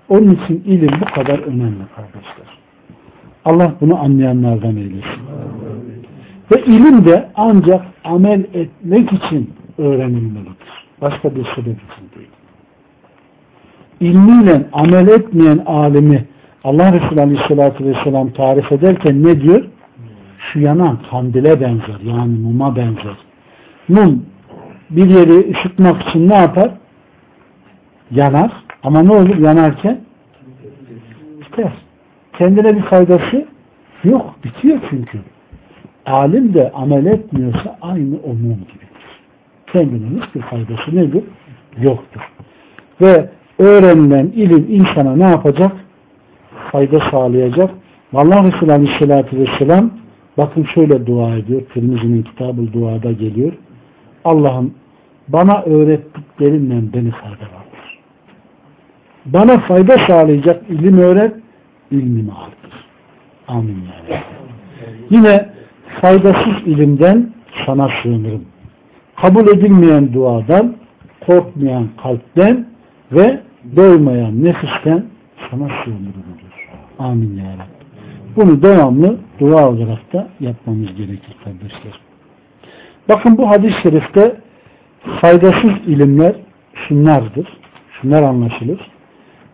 Onun için ilim bu kadar önemli kardeşler. Allah bunu anlayanlardan eylesin. Ve ilim de ancak amel etmek için öğrenilmelidir. Başka bir sebep için değil. İlmiyle amel etmeyen alimi Allah Resulü Aleyhisselatü Vesselam tarif ederken ne diyor? Şu yanan kandile benzer. Yani muma benzer. Mum bir yeri ışıtmak için ne yapar? Yanar. Ama ne olur yanarken? Biter. Kendine bir faydası yok. Bitiyor çünkü. Alim de amel etmiyorsa aynı o mum gibidir. Kendine hiçbir faydası nedir? Yoktur. Ve öğrenilen ilim insana ne yapacak? Fayda sağlayacak. Allah Resulü Aleyhisselatü Vesselam bakın şöyle dua ediyor. Tirmizi'nin kitabı duada geliyor. Allah'ım bana öğrettiklerinden beni faydalandır. Bana fayda sağlayacak ilim öğret, ilmimi artır. Amin. Yine faydasız ilimden sana sığınırım. Kabul edilmeyen duadan, korkmayan kalpten ve doymayan nefisten sana sığınırım diyor. Amin ya Rabbi. Bunu devamlı dua olarak da yapmamız gerekir kardeşler. Bakın bu hadis-i şerifte faydasız ilimler şunlardır. Şunlar anlaşılır.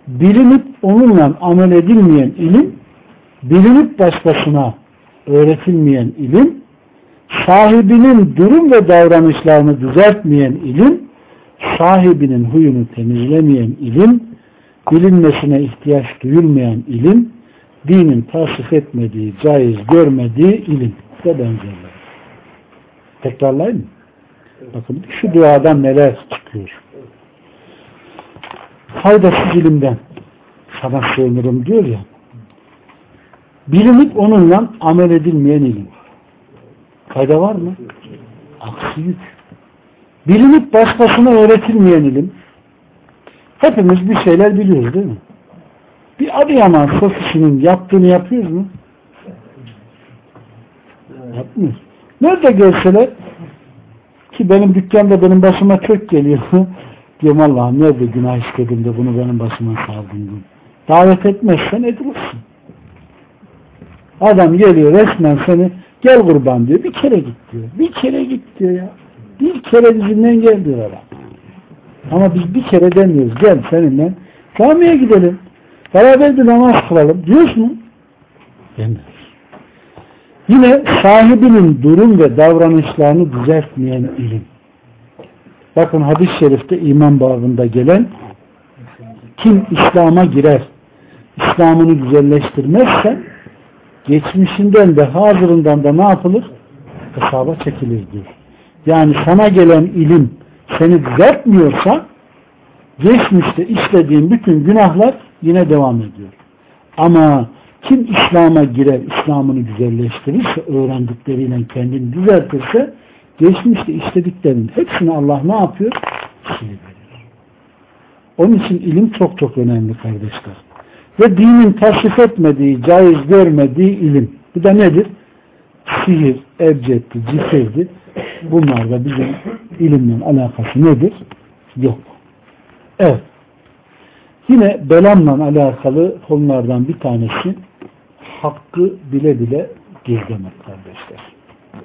Bilinip onunla amel edilmeyen ilim, bilinip başkasına öğretilmeyen ilim, sahibinin durum ve davranışlarını düzeltmeyen ilim, sahibinin huyunu temizlemeyen ilim, bilinmesine ihtiyaç duyulmayan ilim, dinin tasvip etmediği, caiz görmediği ilim ve benzerler. Tekrarlayayım mı? Bakın şu duadan neler çıkıyor. Faydasız ilimden sana sığınırım diyor ya. Bilinip onunla amel edilmeyen ilim. Fayda var mı? Aksi yük. Bilinip başkasına öğretilmeyen ilim. Hepimiz bir şeyler biliyoruz değil mi? Bir Adıyaman sosisinin yaptığını yapıyoruz mu? Yapmıyoruz. Nerede görseler ki benim dükkanda benim başıma kök geliyor. Diyorum Allah'ım nerede günah işledim de bunu benim başıma saldın. Davet etmezsen edilirsin. Adam geliyor resmen seni gel kurban diyor. Bir kere git diyor. Bir kere git diyor ya. Bir kere bizimden gel diyor adam. Ama biz bir kere demiyoruz. Gel seninle camiye gidelim. Beraber bir namaz kılalım. Diyoruz mu? Demiyoruz. Yine sahibinin durum ve davranışlarını düzeltmeyen ilim. Bakın hadis-i şerifte iman bağında gelen kim İslam'a girer, İslam'ını güzelleştirmezse geçmişinden de hazırından da ne yapılır? Hesaba çekilir diyor. Yani sana gelen ilim seni düzeltmiyorsa geçmişte işlediğin bütün günahlar yine devam ediyor. Ama kim İslam'a girer, İslam'ını güzelleştirirse, öğrendikleriyle kendini düzeltirse, geçmişte işlediklerinin hepsini Allah ne yapıyor? Siliveriyor. Onun için ilim çok çok önemli kardeşler. Ve dinin tasvip etmediği, caiz görmediği ilim. Bu da nedir? Sihir, ebcetti, cifirdi. Bunlar da bizim ilimle alakası nedir? Yok. Evet. Yine belamla alakalı konulardan bir tanesi hakkı bile bile gizlemek kardeşler.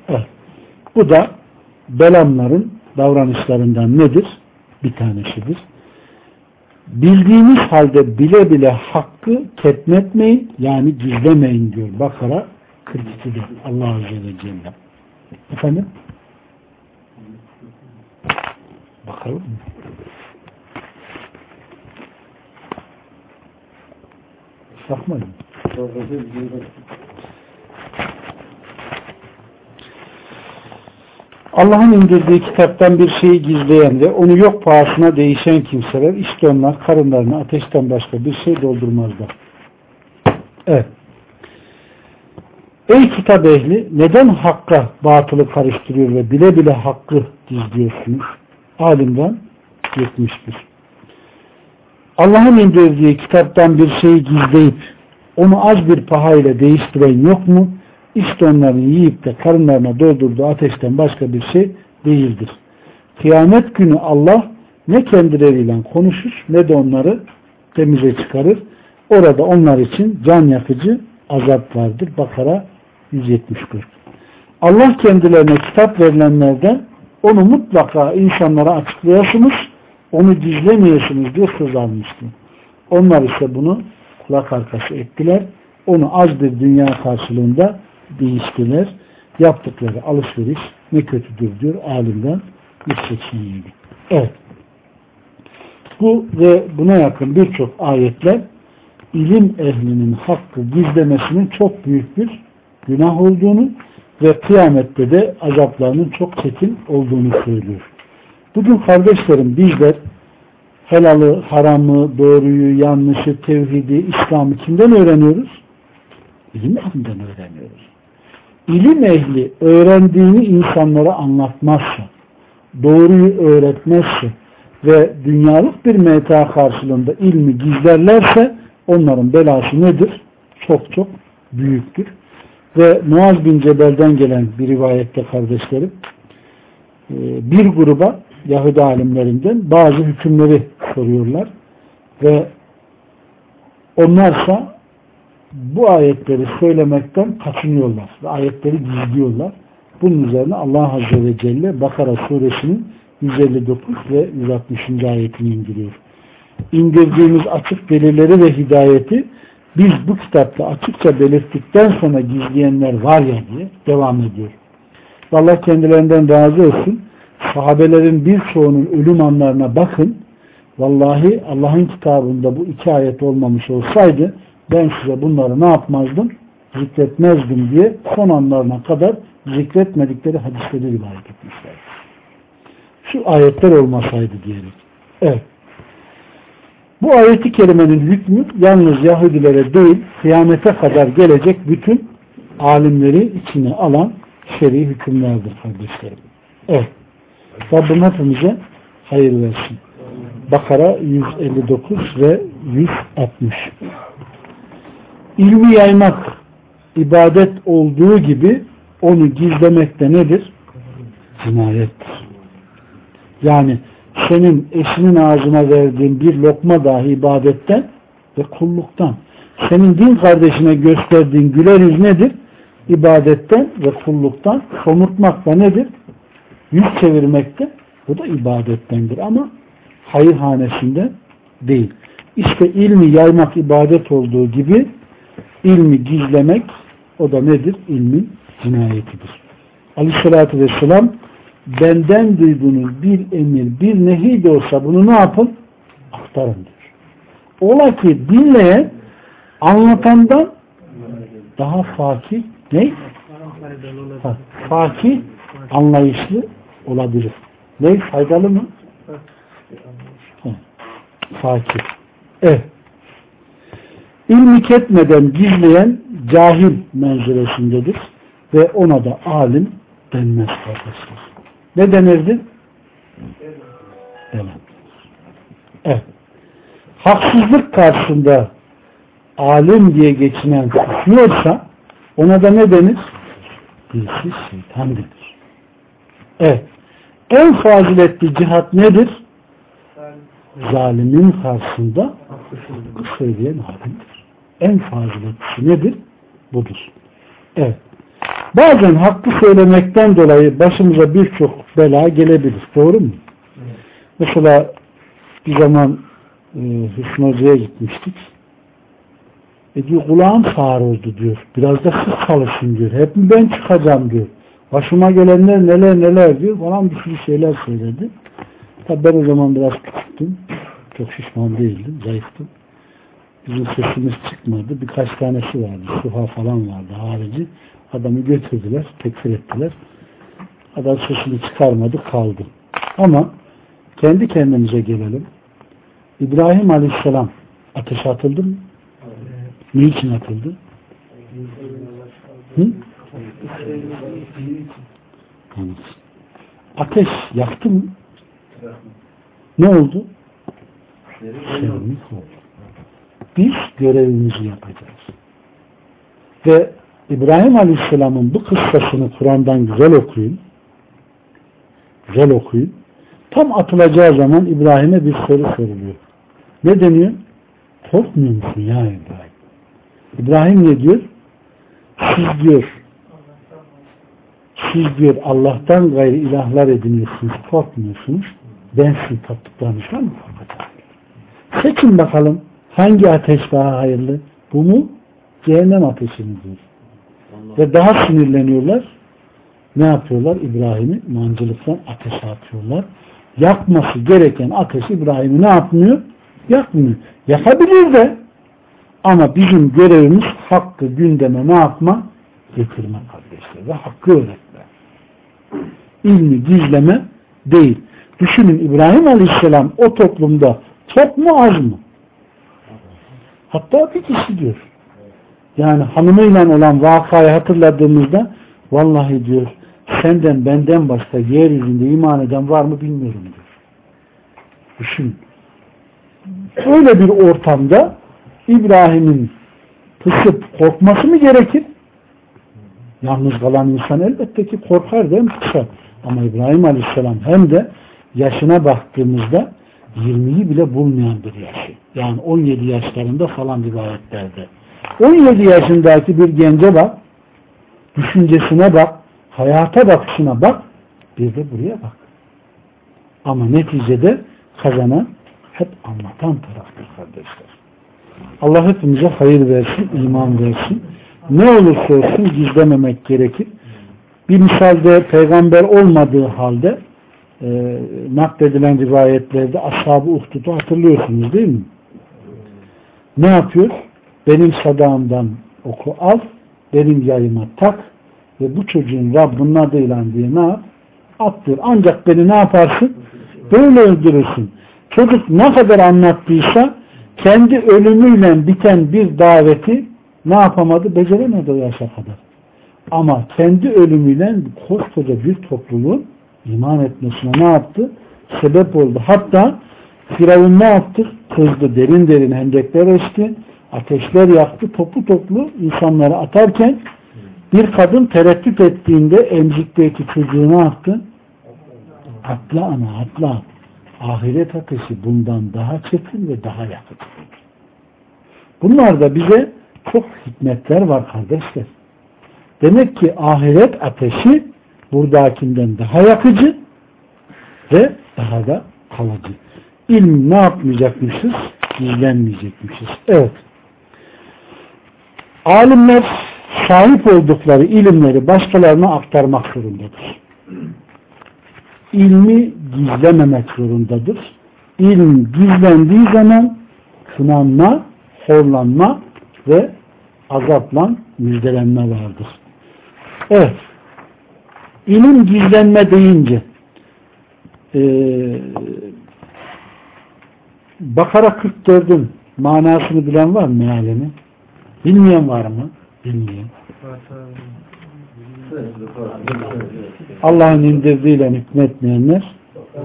Evet. Bu da belamların davranışlarından nedir? Bir tanesidir. Bildiğiniz halde bile bile hakkı ketmetmeyin yani gizlemeyin diyor Bakara 42'de Allah Azze ve Celle. Efendim? Bakalım mı? Bakmayın. Allah'ın indirdiği kitaptan bir şeyi gizleyen ve onu yok pahasına değişen kimseler işte onlar karınlarını ateşten başka bir şey doldurmazlar. Evet. Ey kitap ehli neden hakka batılı karıştırıyor ve bile bile hakkı gizliyorsunuz? Alimden 71. Allah'ın indirdiği kitaptan bir şeyi gizleyip onu az bir pahayla değiştiren yok mu? İşte onların yiyip de karınlarına doldurduğu ateşten başka bir şey değildir. Kıyamet günü Allah ne kendileriyle konuşur ne de onları temize çıkarır. Orada onlar için can yakıcı azap vardır. Bakara 174. Allah kendilerine kitap verilenlerden onu mutlaka insanlara açıklayasınız, onu gizlemeyesiniz diye söz almıştı. Onlar ise bunu kulak arkası ettiler. Onu az bir dünya karşılığında değiştiler. Yaptıkları alışveriş ne kötüdür diyor alimden 187. Evet. Bu ve buna yakın birçok ayetler ilim ehlinin hakkı gizlemesinin çok büyük bir günah olduğunu ve kıyamette de azaplarının çok çetin olduğunu söylüyor. Bugün kardeşlerim bizler helalı, haramı, doğruyu, yanlışı, tevhidi, İslam'ı kimden öğreniyoruz? İlim ehlinden öğreniyoruz. İlim ehli öğrendiğini insanlara anlatmazsa, doğruyu öğretmezse ve dünyalık bir meta karşılığında ilmi gizlerlerse onların belası nedir? Çok çok büyüktür. Ve Muaz bin Cebel'den gelen bir rivayette kardeşlerim e, bir gruba Yahudi alimlerinden bazı hükümleri soruyorlar ve onlarsa bu ayetleri söylemekten kaçınıyorlar ve ayetleri gizliyorlar. Bunun üzerine Allah Azze ve Celle Bakara suresinin 159 ve 160. ayetini indiriyor. İndirdiğimiz açık delilleri ve hidayeti biz bu kitapta açıkça belirttikten sonra gizleyenler var ya diye devam ediyor. Allah kendilerinden razı olsun. Sahabelerin birçoğunun ölüm anlarına bakın. Vallahi Allah'ın kitabında bu iki ayet olmamış olsaydı ben size bunları ne yapmazdım? Zikretmezdim diye son anlarına kadar zikretmedikleri hadisleri rivayet etmişler. Şu ayetler olmasaydı diyerek. Evet. Bu ayeti kerimenin hükmü yalnız Yahudilere değil kıyamete kadar gelecek bütün alimleri içine alan şer'i hükümlerdir kardeşlerim. Evet. Rabbim hepimize hayır versin. Bakara 159 ve 160. İlmi yaymak ibadet olduğu gibi onu gizlemek de nedir? Cinayettir. Yani senin eşinin ağzına verdiğin bir lokma dahi ibadetten ve kulluktan. Senin din kardeşine gösterdiğin güler yüz nedir? İbadetten ve kulluktan. Somurtmak da nedir? Yüz çevirmekte. Bu da ibadettendir ama hayırhanesinde değil. İşte ilmi yaymak ibadet olduğu gibi ilmi gizlemek o da nedir? İlmin cinayetidir. Aleyhissalatü vesselam benden duyduğunuz bir emir, bir nehi de olsa bunu ne yapın? Aktarın diyor. Ola ki dinleyen anlatandan daha fakir ne? Ha, fakir anlayışlı olabilir. Ne? Faydalı mı? Fakir. Evet. İlmi ketmeden gizleyen cahil menzilesindedir ve ona da alim denmez kardeşler. Ne denirdi? Demem. Evet. Haksızlık karşısında alim diye geçinen susuyorsa ona da ne denir? Dilsiz şeytan denir. Evet. En faziletli cihat nedir? Zalimin karşısında söyleyen alimdir. En faziletlisi nedir? Budur. Evet. Bazen hakkı söylemekten dolayı başımıza birçok bela gelebilir. Doğru mu? Evet. Mesela bir zaman e, Hüsnü Hoca'ya gitmiştik. E diyor kulağım sağır diyor. Biraz da siz çalışın diyor. Hep mi ben çıkacağım diyor. Başıma gelenler neler neler diyor. Falan bir sürü şeyler söyledi. Tabi ben o zaman biraz küçüktüm. Çok şişman değildim. Zayıftım. Bizim sesimiz çıkmadı. Birkaç tanesi vardı. Suha falan vardı harici. Adamı götürdüler. Tekfir ettiler. Adam sesini çıkarmadı. Kaldı. Ama kendi kendimize gelelim. İbrahim Aleyhisselam ateşe atıldı mı? Niçin atıldı? Hı? Ateş yaktı mı? Ne oldu? Şerlik oldu. Biz görevimizi yapacağız. Ve İbrahim Aleyhisselam'ın bu kıssasını Kur'an'dan güzel okuyun. Güzel okuyun. Tam atılacağı zaman İbrahim'e bir soru soruluyor. Ne deniyor? Korkmuyor musun ya İbrahim? İbrahim ne diyor? Siz diyor siz diyor Allah'tan gayrı ilahlar ediniyorsunuz, korkmuyorsunuz. Ben sizin taptıklarınızdan mı korkacağım? Seçin bakalım hangi ateş daha hayırlı? Bu mu? Cehennem ateşi mi diyor. Ve daha sinirleniyorlar. Ne yapıyorlar? İbrahim'i mancılıktan ateşe atıyorlar. Yakması gereken ateş İbrahim'i ne yapmıyor? Yakmıyor. Yakabilir de ama bizim görevimiz hakkı gündeme ne yapma? Getirme kardeşler ve hakkı öğretme. İlmi gizleme değil. Düşünün İbrahim Aleyhisselam o toplumda çok mu az mı? Hatta bir kişi diyor. Yani hanımıyla olan vakayı hatırladığımızda vallahi diyor senden benden başka yeryüzünde iman eden var mı bilmiyorum diyor. Düşün. Öyle bir ortamda İbrahim'in pısıp korkması mı gerekir? Yalnız kalan insan elbette ki korkar değil mi? Ama İbrahim Aleyhisselam hem de yaşına baktığımızda 20'yi bile bulmayan bir yaşı. Yani 17 yaşlarında falan rivayetlerde. 17 yaşındaki bir gence bak, düşüncesine bak, hayata bakışına bak, bir de buraya bak. Ama neticede kazanan hep anlatan taraftır kardeşler. Allah hepimize hayır versin, iman versin. Ne olursa olsun gizlememek gerekir. Bir misalde peygamber olmadığı halde e, nakledilen rivayetlerde ashab-ı uhdudu hatırlıyorsunuz değil mi? Ne yapıyor? Benim sadağımdan oku al, benim yayıma tak ve bu çocuğun Rabbinin adıyla diye ne yap? Attır. Ancak beni ne yaparsın? Böyle öldürürsün. Çocuk ne kadar anlattıysa kendi ölümüyle biten bir daveti ne yapamadı? Beceremedi o yaşa kadar. Ama kendi ölümüyle koskoca bir topluluğun iman etmesine ne yaptı? Sebep oldu. Hatta Firavun ne yaptı? Kızdı. Derin derin hendekler açtı. Ateşler yaktı. Toplu toplu insanları atarken bir kadın tereddüt ettiğinde emzikteki çocuğu ne yaptı? Atla ana atla. Ahiret ateşi bundan daha çetin ve daha yakın. Bunlar da bize çok hikmetler var kardeşler. Demek ki ahiret ateşi buradakinden daha yakıcı ve daha da kalıcı. İlmi ne yapmayacakmışız? gizlenmeyecekmişiz. Evet. Alimler sahip oldukları ilimleri başkalarına aktarmak zorundadır. İlmi gizlememek zorundadır. İlm gizlendiği zaman kınanma, horlanma ve azapla müjdelenme vardır. Evet. İlim gizlenme deyince e, Bakara 44'ün manasını bilen var mı mealini? Bilmeyen var mı? Bilmeyen. Allah'ın indirdiğiyle hükmetmeyenler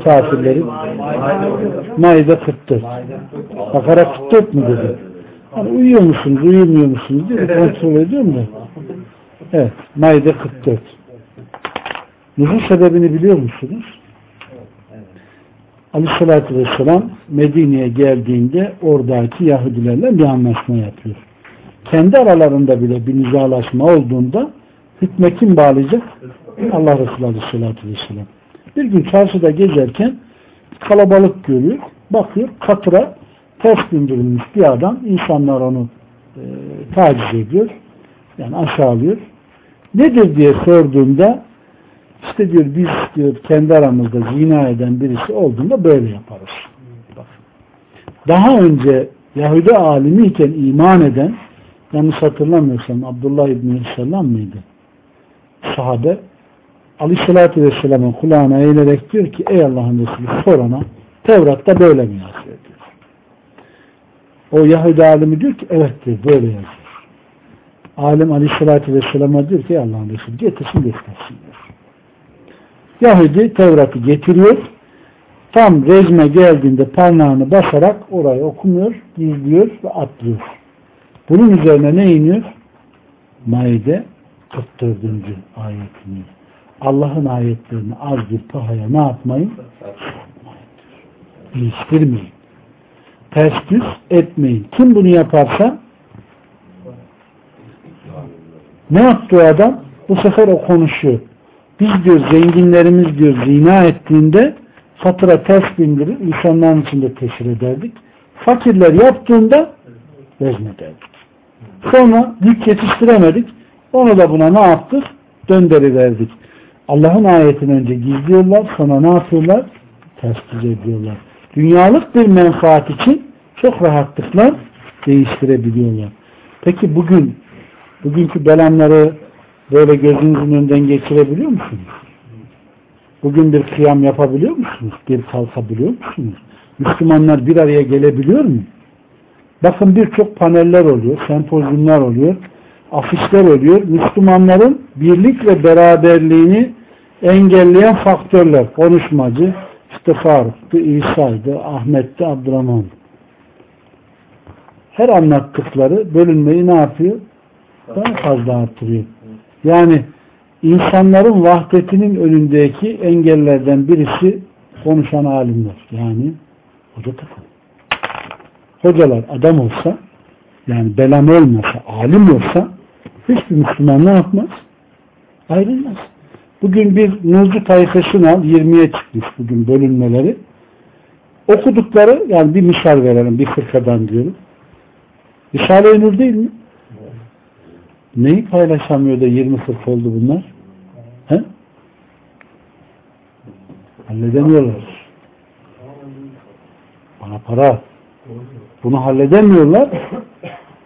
kafirlerin Maide 44. Bakara 44 mu dedi? Hani uyuyor musunuz, uyumuyor musunuz diye kontrol ediyorum da. Evet, Maide 44. Nüfus sebebini biliyor musunuz? Aleyhissalatü Vesselam Medine'ye geldiğinde oradaki Yahudilerle bir anlaşma yapıyor. Kendi aralarında bile bir nizalaşma olduğunda hükme kim bağlayacak? Allah Resulü Aleyhisselatü Vesselam. Bir gün çarşıda gezerken kalabalık görüyor. Bakıyor katıra ters bindirilmiş bir adam. insanlar onu e, taciz ediyor. Yani aşağılıyor. Nedir diye sorduğunda işte diyor biz diyor kendi aramızda zina eden birisi olduğunda böyle yaparız. Daha önce Yahudi alimi iken iman eden yanlış hatırlamıyorsam Abdullah İbni Selam mıydı? Sahabe Aleyhisselatü Vesselam'ın kulağına eğilerek diyor ki ey Allah'ın Resulü sorana Tevrat'ta böyle mi yazıyor diyor. O Yahudi alimi diyor ki evet diyor böyle yazıyor. Alim Aleyhisselatü Vesselam'a diyor ki Allah'ın Resulü getirsin göstersin diyor. Yahudi Tevrat'ı getiriyor. Tam rejime geldiğinde parmağını basarak orayı okumuyor, gizliyor ve atlıyor. Bunun üzerine ne iniyor? Maide 44. ayet iniyor. Allah'ın ayetlerini az bir pahaya ne yapmayın? İliştirmeyin. Ters düz etmeyin. Kim bunu yaparsa ne yaptı o adam? Bu sefer o konuşuyor. Biz diyor zenginlerimiz diyor zina ettiğinde fatura ters bindirir, insanların içinde teşhir ederdik. Fakirler yaptığında vezmederdik. Sonra yük yetiştiremedik. Onu da buna ne yaptık? Döndürüverdik. Allah'ın ayetini önce gizliyorlar, sonra ne yapıyorlar? Ters ediyorlar. Dünyalık bir menfaat için çok rahatlıkla değiştirebiliyorlar. Peki bugün bugünkü belanları böyle gözünüzün önünden geçirebiliyor musunuz? Bugün bir kıyam yapabiliyor musunuz? Bir kalkabiliyor musunuz? Müslümanlar bir araya gelebiliyor mu? Bakın birçok paneller oluyor, sempozyumlar oluyor, afişler oluyor. Müslümanların birlik ve beraberliğini engelleyen faktörler. Konuşmacı, işte Faruk'tu, İsa'ydı, Ahmet'ti, Abdurrahman. Her anlattıkları bölünmeyi ne yapıyor? Daha fazla artırıyor. Yani insanların vahdetinin önündeki engellerden birisi konuşan alimler. Yani hoca takım. Hocalar adam olsa yani belam olmasa, alim olsa hiçbir Müslüman ne yapmaz? Ayrılmaz. Bugün bir Nurcu tayfasını al, 20'ye çıkmış bugün bölünmeleri. Okudukları, yani bir misal verelim, bir fırkadan diyorum. Risale-i Nur değil mi? Neyi paylaşamıyor da 20 fırk oldu bunlar? He? Halledemiyorlar. Bana para. Bunu halledemiyorlar.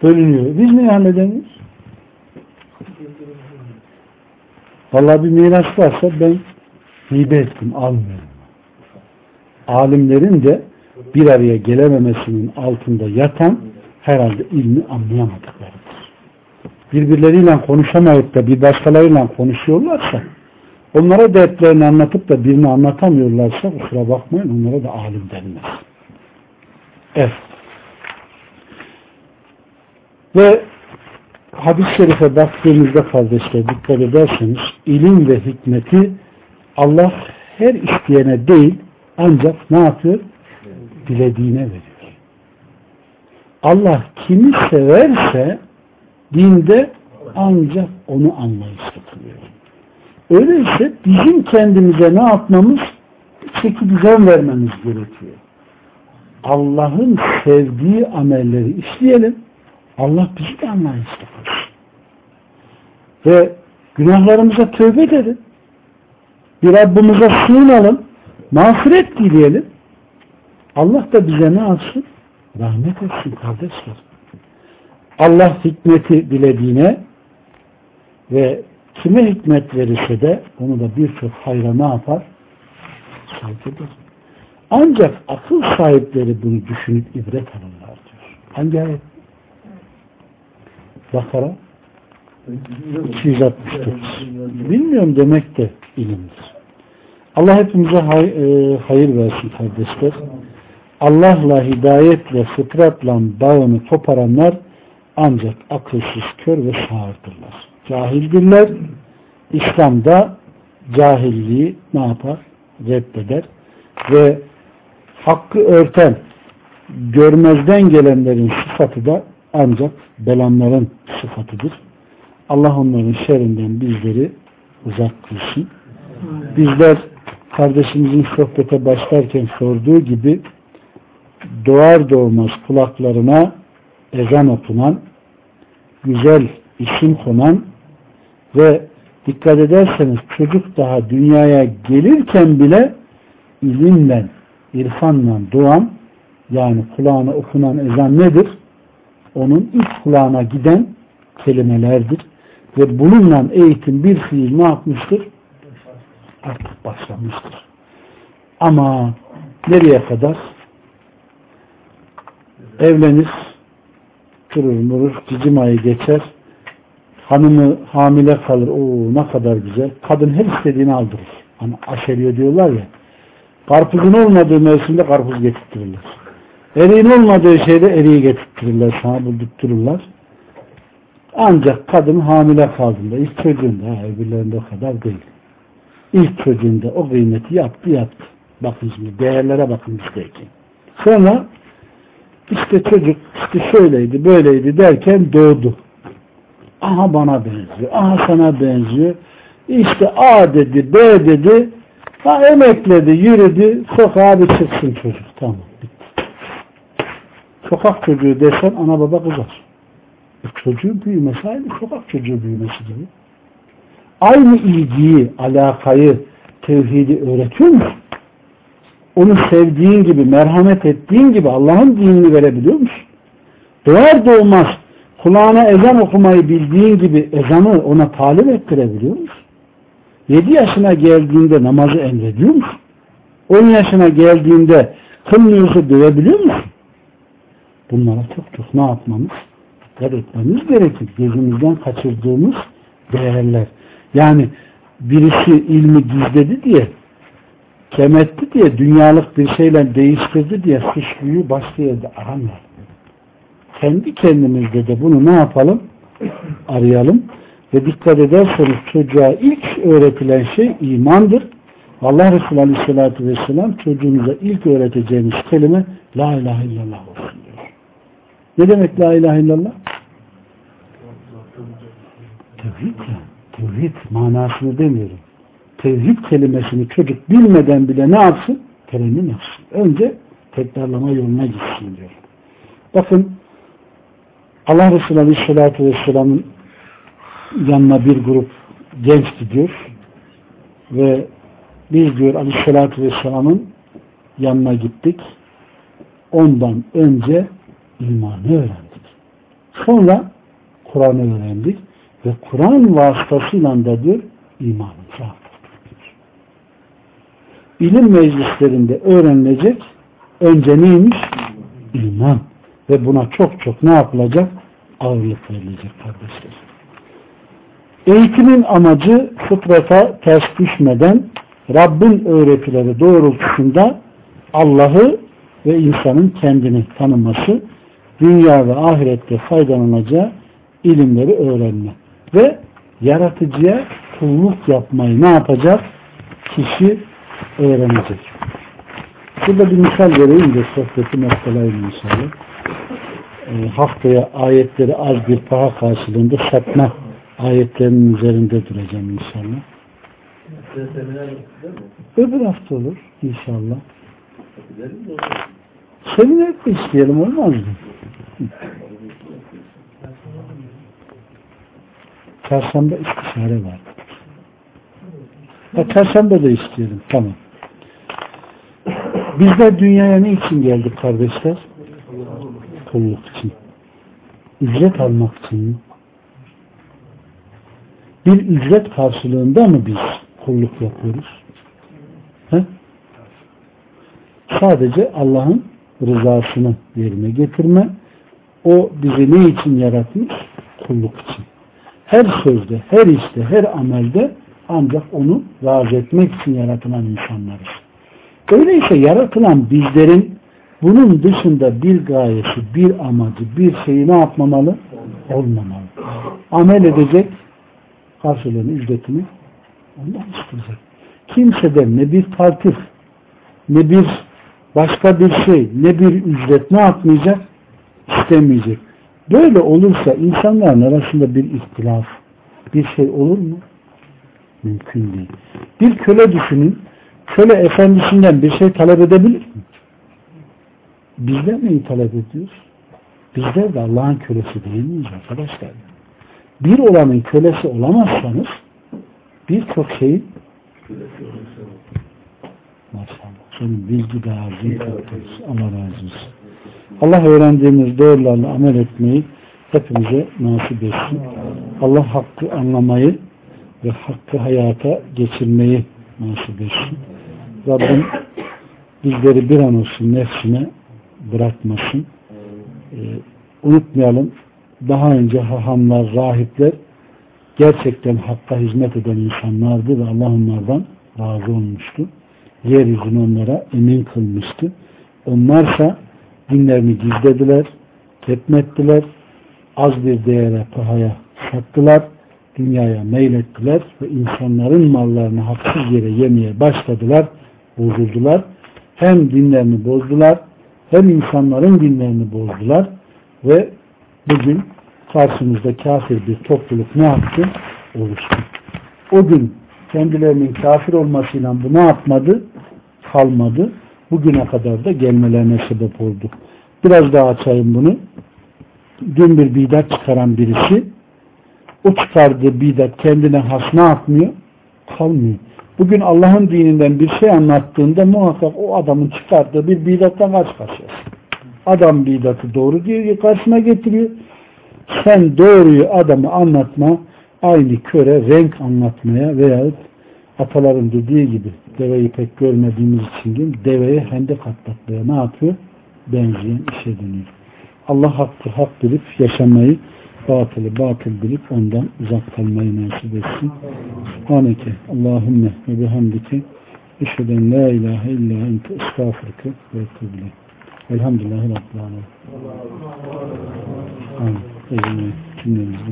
Bölünüyor. Biz niye halledemiyoruz? Vallahi bir miras varsa ben hibe ettim, almıyorum. Alimlerin de bir araya gelememesinin altında yatan herhalde ilmi anlayamadıkları birbirleriyle konuşamayıp da bir başkalarıyla konuşuyorlarsa onlara dertlerini anlatıp da birini anlatamıyorlarsa kusura bakmayın onlara da alim denmez. Evet. Ve hadis-i şerife baktığımızda kardeşler dikkat ederseniz ilim ve hikmeti Allah her isteyene değil ancak ne yapıyor? Dilediğine veriyor. Allah kimi severse dinde ancak onu anlayışlı kılıyor. Öyleyse bizim kendimize ne yapmamız? Çeki düzen vermemiz gerekiyor. Allah'ın sevdiği amelleri işleyelim. Allah bizi de anlayışlı. Ve günahlarımıza tövbe edelim. Bir Rabbimize sığınalım. Mağfiret dileyelim. Allah da bize ne yapsın? Rahmet etsin kardeşler. Allah hikmeti dilediğine ve kime hikmet verirse de onu da birçok hayra ne yapar? Eder. Ancak akıl sahipleri bunu düşünüp ibret alırlar diyor. Hangi ayet? Bakara 269. Bilmiyorum demek de ilimdir. Allah hepimize hay, e, hayır versin kardeşler. Allah'la hidayetle, fıtratla bağını koparanlar ancak akılsız, kör ve sağırdırlar. Cahildirler. İslam'da cahilliği ne yapar? Reddeder. Ve hakkı örten, görmezden gelenlerin sıfatı da ancak belanların sıfatıdır. Allah onların şerrinden bizleri uzak kılsın. Bizler kardeşimizin sohbete başlarken sorduğu gibi doğar doğmaz kulaklarına ezan okunan, güzel isim konan ve dikkat ederseniz çocuk daha dünyaya gelirken bile ilimle, irfanla doğan yani kulağına okunan ezan nedir? Onun ilk kulağına giden kelimelerdir. Ve bununla eğitim bir fiil ne yapmıştır? Artık başlamıştır. Ama nereye kadar? Evlenir, durur murur, cicim ayı geçer, hanımı hamile kalır, o ne kadar güzel. Kadın her istediğini aldırır. Hani aşeriyor diyorlar ya, karpuzun olmadığı mevsimde karpuz getirtirirler. Eriğin olmadığı şeyde eriği getirtirirler, sana buldurttururlar. Ancak kadın hamile kaldığında, ilk çocuğunda, ha, öbürlerinde o kadar değil. İlk çocuğunda o kıymeti yaptı yaptı. Bakın şimdi değerlere bakın bizdeki. Sonra işte çocuk işte şöyleydi böyleydi derken doğdu. Aha bana benziyor. Aha sana benziyor. İşte A dedi, B dedi. Ha emekledi, yürüdü. Sokağa bir çıksın çocuk. Tamam. Bitti. Sokak çocuğu desen ana baba kızar. E çocuğun büyümesi aynı sokak çocuğu büyümesi gibi. Aynı ilgiyi, alakayı, tevhidi öğretiyor musun? Onu sevdiğin gibi, merhamet ettiğin gibi Allah'ın dinini verebiliyor musun? Doğar doğmaz kulağına ezan okumayı bildiğin gibi ezanı ona talim ettirebiliyor musun? 7 yaşına geldiğinde namazı emrediyor musun? 10 yaşına geldiğinde kılmıyorsa dövebiliyor musun? Bunlara çok çok ne yapmamız? Dikkat etmemiz gerekir. Gözümüzden kaçırdığımız değerler. Yani birisi ilmi gizledi diye kemetti diye dünyalık bir şeyle değiştirdi diye suçluyu başka yerde aramayalım. Kendi kendimizde de bunu ne yapalım? Arayalım. Ve dikkat ederseniz çocuğa ilk öğretilen şey imandır. Allah Resulü Aleyhisselatü Vesselam çocuğunuza ilk öğreteceğiniz kelime La ilahe illallah olsun diyor. Ne demek La ilahe illallah? Tevhid ya. Tevhid manasını demiyorum. Tevhid kelimesini çocuk bilmeden bile ne yapsın? Terennüm yapsın. Önce tekrarlama yoluna gitsin diyor. Bakın Allah Resulü Aleyhisselatü Vesselam'ın yanına bir grup genç gidiyor ve biz diyor Aleyhisselatü Vesselam'ın yanına gittik. Ondan önce imanı öğrendik. Sonra Kur'an'ı öğrendik ve Kur'an vasıtasıyla da diyor imanımızı. İlim meclislerinde öğrenilecek önce neymiş? İman. Ve buna çok çok ne yapılacak? Ağırlık verilecek kardeşler. Eğitimin amacı fıtrata ters düşmeden Rabbin öğretileri doğrultusunda Allah'ı ve insanın kendini tanıması, dünya ve ahirette faydalanacağı ilimleri öğrenme ve yaratıcıya kulluk yapmayı ne yapacak? Kişi öğrenecek. Burada bir misal vereyim de sohbeti noktalayayım inşallah. E, haftaya ayetleri az bir para karşılığında satma ayetlerinin üzerinde duracağım inşallah. Öbür hafta olur inşallah. Sevinerek de isteyelim olmaz mı? Çarşamba istişare var. Ha, çarşamba da isteyelim. Tamam. Bizler dünyaya ne için geldik kardeşler? Kulluk için. Ücret almak için mi? Bir ücret karşılığında mı biz kulluk yapıyoruz? He? Sadece Allah'ın rızasını yerine getirme. O bizi ne için yaratmış? Kulluk için. Her sözde, her işte, her amelde ancak onu razı etmek için yaratılan insanlarız. Öyleyse yaratılan bizlerin bunun dışında bir gayesi, bir amacı, bir şeyi ne yapmamalı? Olmamalı. Amel edecek, karşılığını, ücretini ondan isteyecek. Kimseden ne bir taltif, ne bir başka bir şey, ne bir ücret ne yapmayacak? istemeyecek. Böyle olursa insanların arasında bir ihtilaf, bir şey olur mu? Mümkün değil. Bir köle düşünün, köle efendisinden bir şey talep edebilir mi? Bizler neyi talep ediyoruz? Bizler de Allah'ın kölesi değil miyiz arkadaşlar? Bir olanın kölesi olamazsanız birçok şeyin maşallah senin bilgi dağarcığın çok Allah razı olsun. Allah öğrendiğimiz doğrularla amel etmeyi hepimize nasip etsin. Allah hakkı anlamayı ve hakkı hayata geçirmeyi nasip etsin. Rabbim bizleri bir an olsun nefsine bırakmasın. Ee, unutmayalım daha önce hahamlar, rahipler gerçekten hakka hizmet eden insanlardı ve Allah onlardan razı olmuştu. Yeryüzünü onlara emin kılmıştı. Onlarsa dinlerini gizlediler, ketmettiler, az bir değere, pahaya sattılar, dünyaya meylettiler ve insanların mallarını haksız yere yemeye başladılar, bozuldular. Hem dinlerini bozdular, hem insanların dinlerini bozdular ve bugün karşımızda kafir bir topluluk ne yaptı? Oluştu. O gün kendilerinin kafir olmasıyla bu ne yapmadı? Kalmadı. Bugüne kadar da gelmelerine sebep oldu. Biraz daha açayım bunu. Dün bir bidat çıkaran birisi o çıkardığı bidat kendine has ne yapmıyor? Kalmıyor. Bugün Allah'ın dininden bir şey anlattığında muhakkak o adamın çıkardığı bir bidattan karşı karşıyasın. Adam bidatı doğru diyor karşına getiriyor. Sen doğruyu adamı anlatma aynı köre renk anlatmaya veyahut ataların dediği gibi deveyi pek görmediğimiz için değil, deveye hendek atlatmaya ne yapıyor? Benzeyen işe dönüyor. Allah hakkı hak bilip yaşamayı batılı batıl bilip ondan uzak kalmayı nasip etsin. Subhaneke Allahümme ve bihamdike eşheden la ilahe illa ente estağfurke ve etubile. Elhamdülillahi Rabbil Alemin. Amin. Cümlemizi